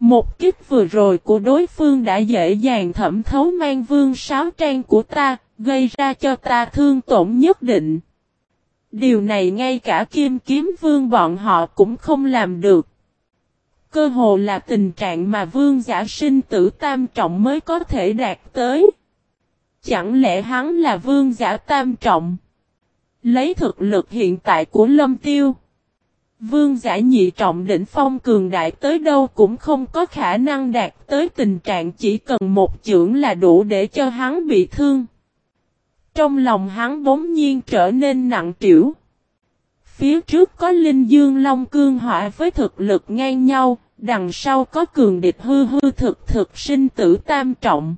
Một kích vừa rồi của đối phương đã dễ dàng thẩm thấu mang vương sáo trang của ta, gây ra cho ta thương tổn nhất định. Điều này ngay cả kim kiếm vương bọn họ cũng không làm được. Cơ hồ là tình trạng mà vương giả sinh tử tam trọng mới có thể đạt tới. Chẳng lẽ hắn là vương giả tam trọng? Lấy thực lực hiện tại của lâm tiêu. Vương giả nhị trọng đỉnh phong cường đại tới đâu cũng không có khả năng đạt tới tình trạng chỉ cần một chưởng là đủ để cho hắn bị thương. Trong lòng hắn bỗng nhiên trở nên nặng trĩu. Phía trước có Linh Dương Long Cương Hỏa với thực lực ngang nhau, đằng sau có cường địch hư hư thực thực sinh tử tam trọng.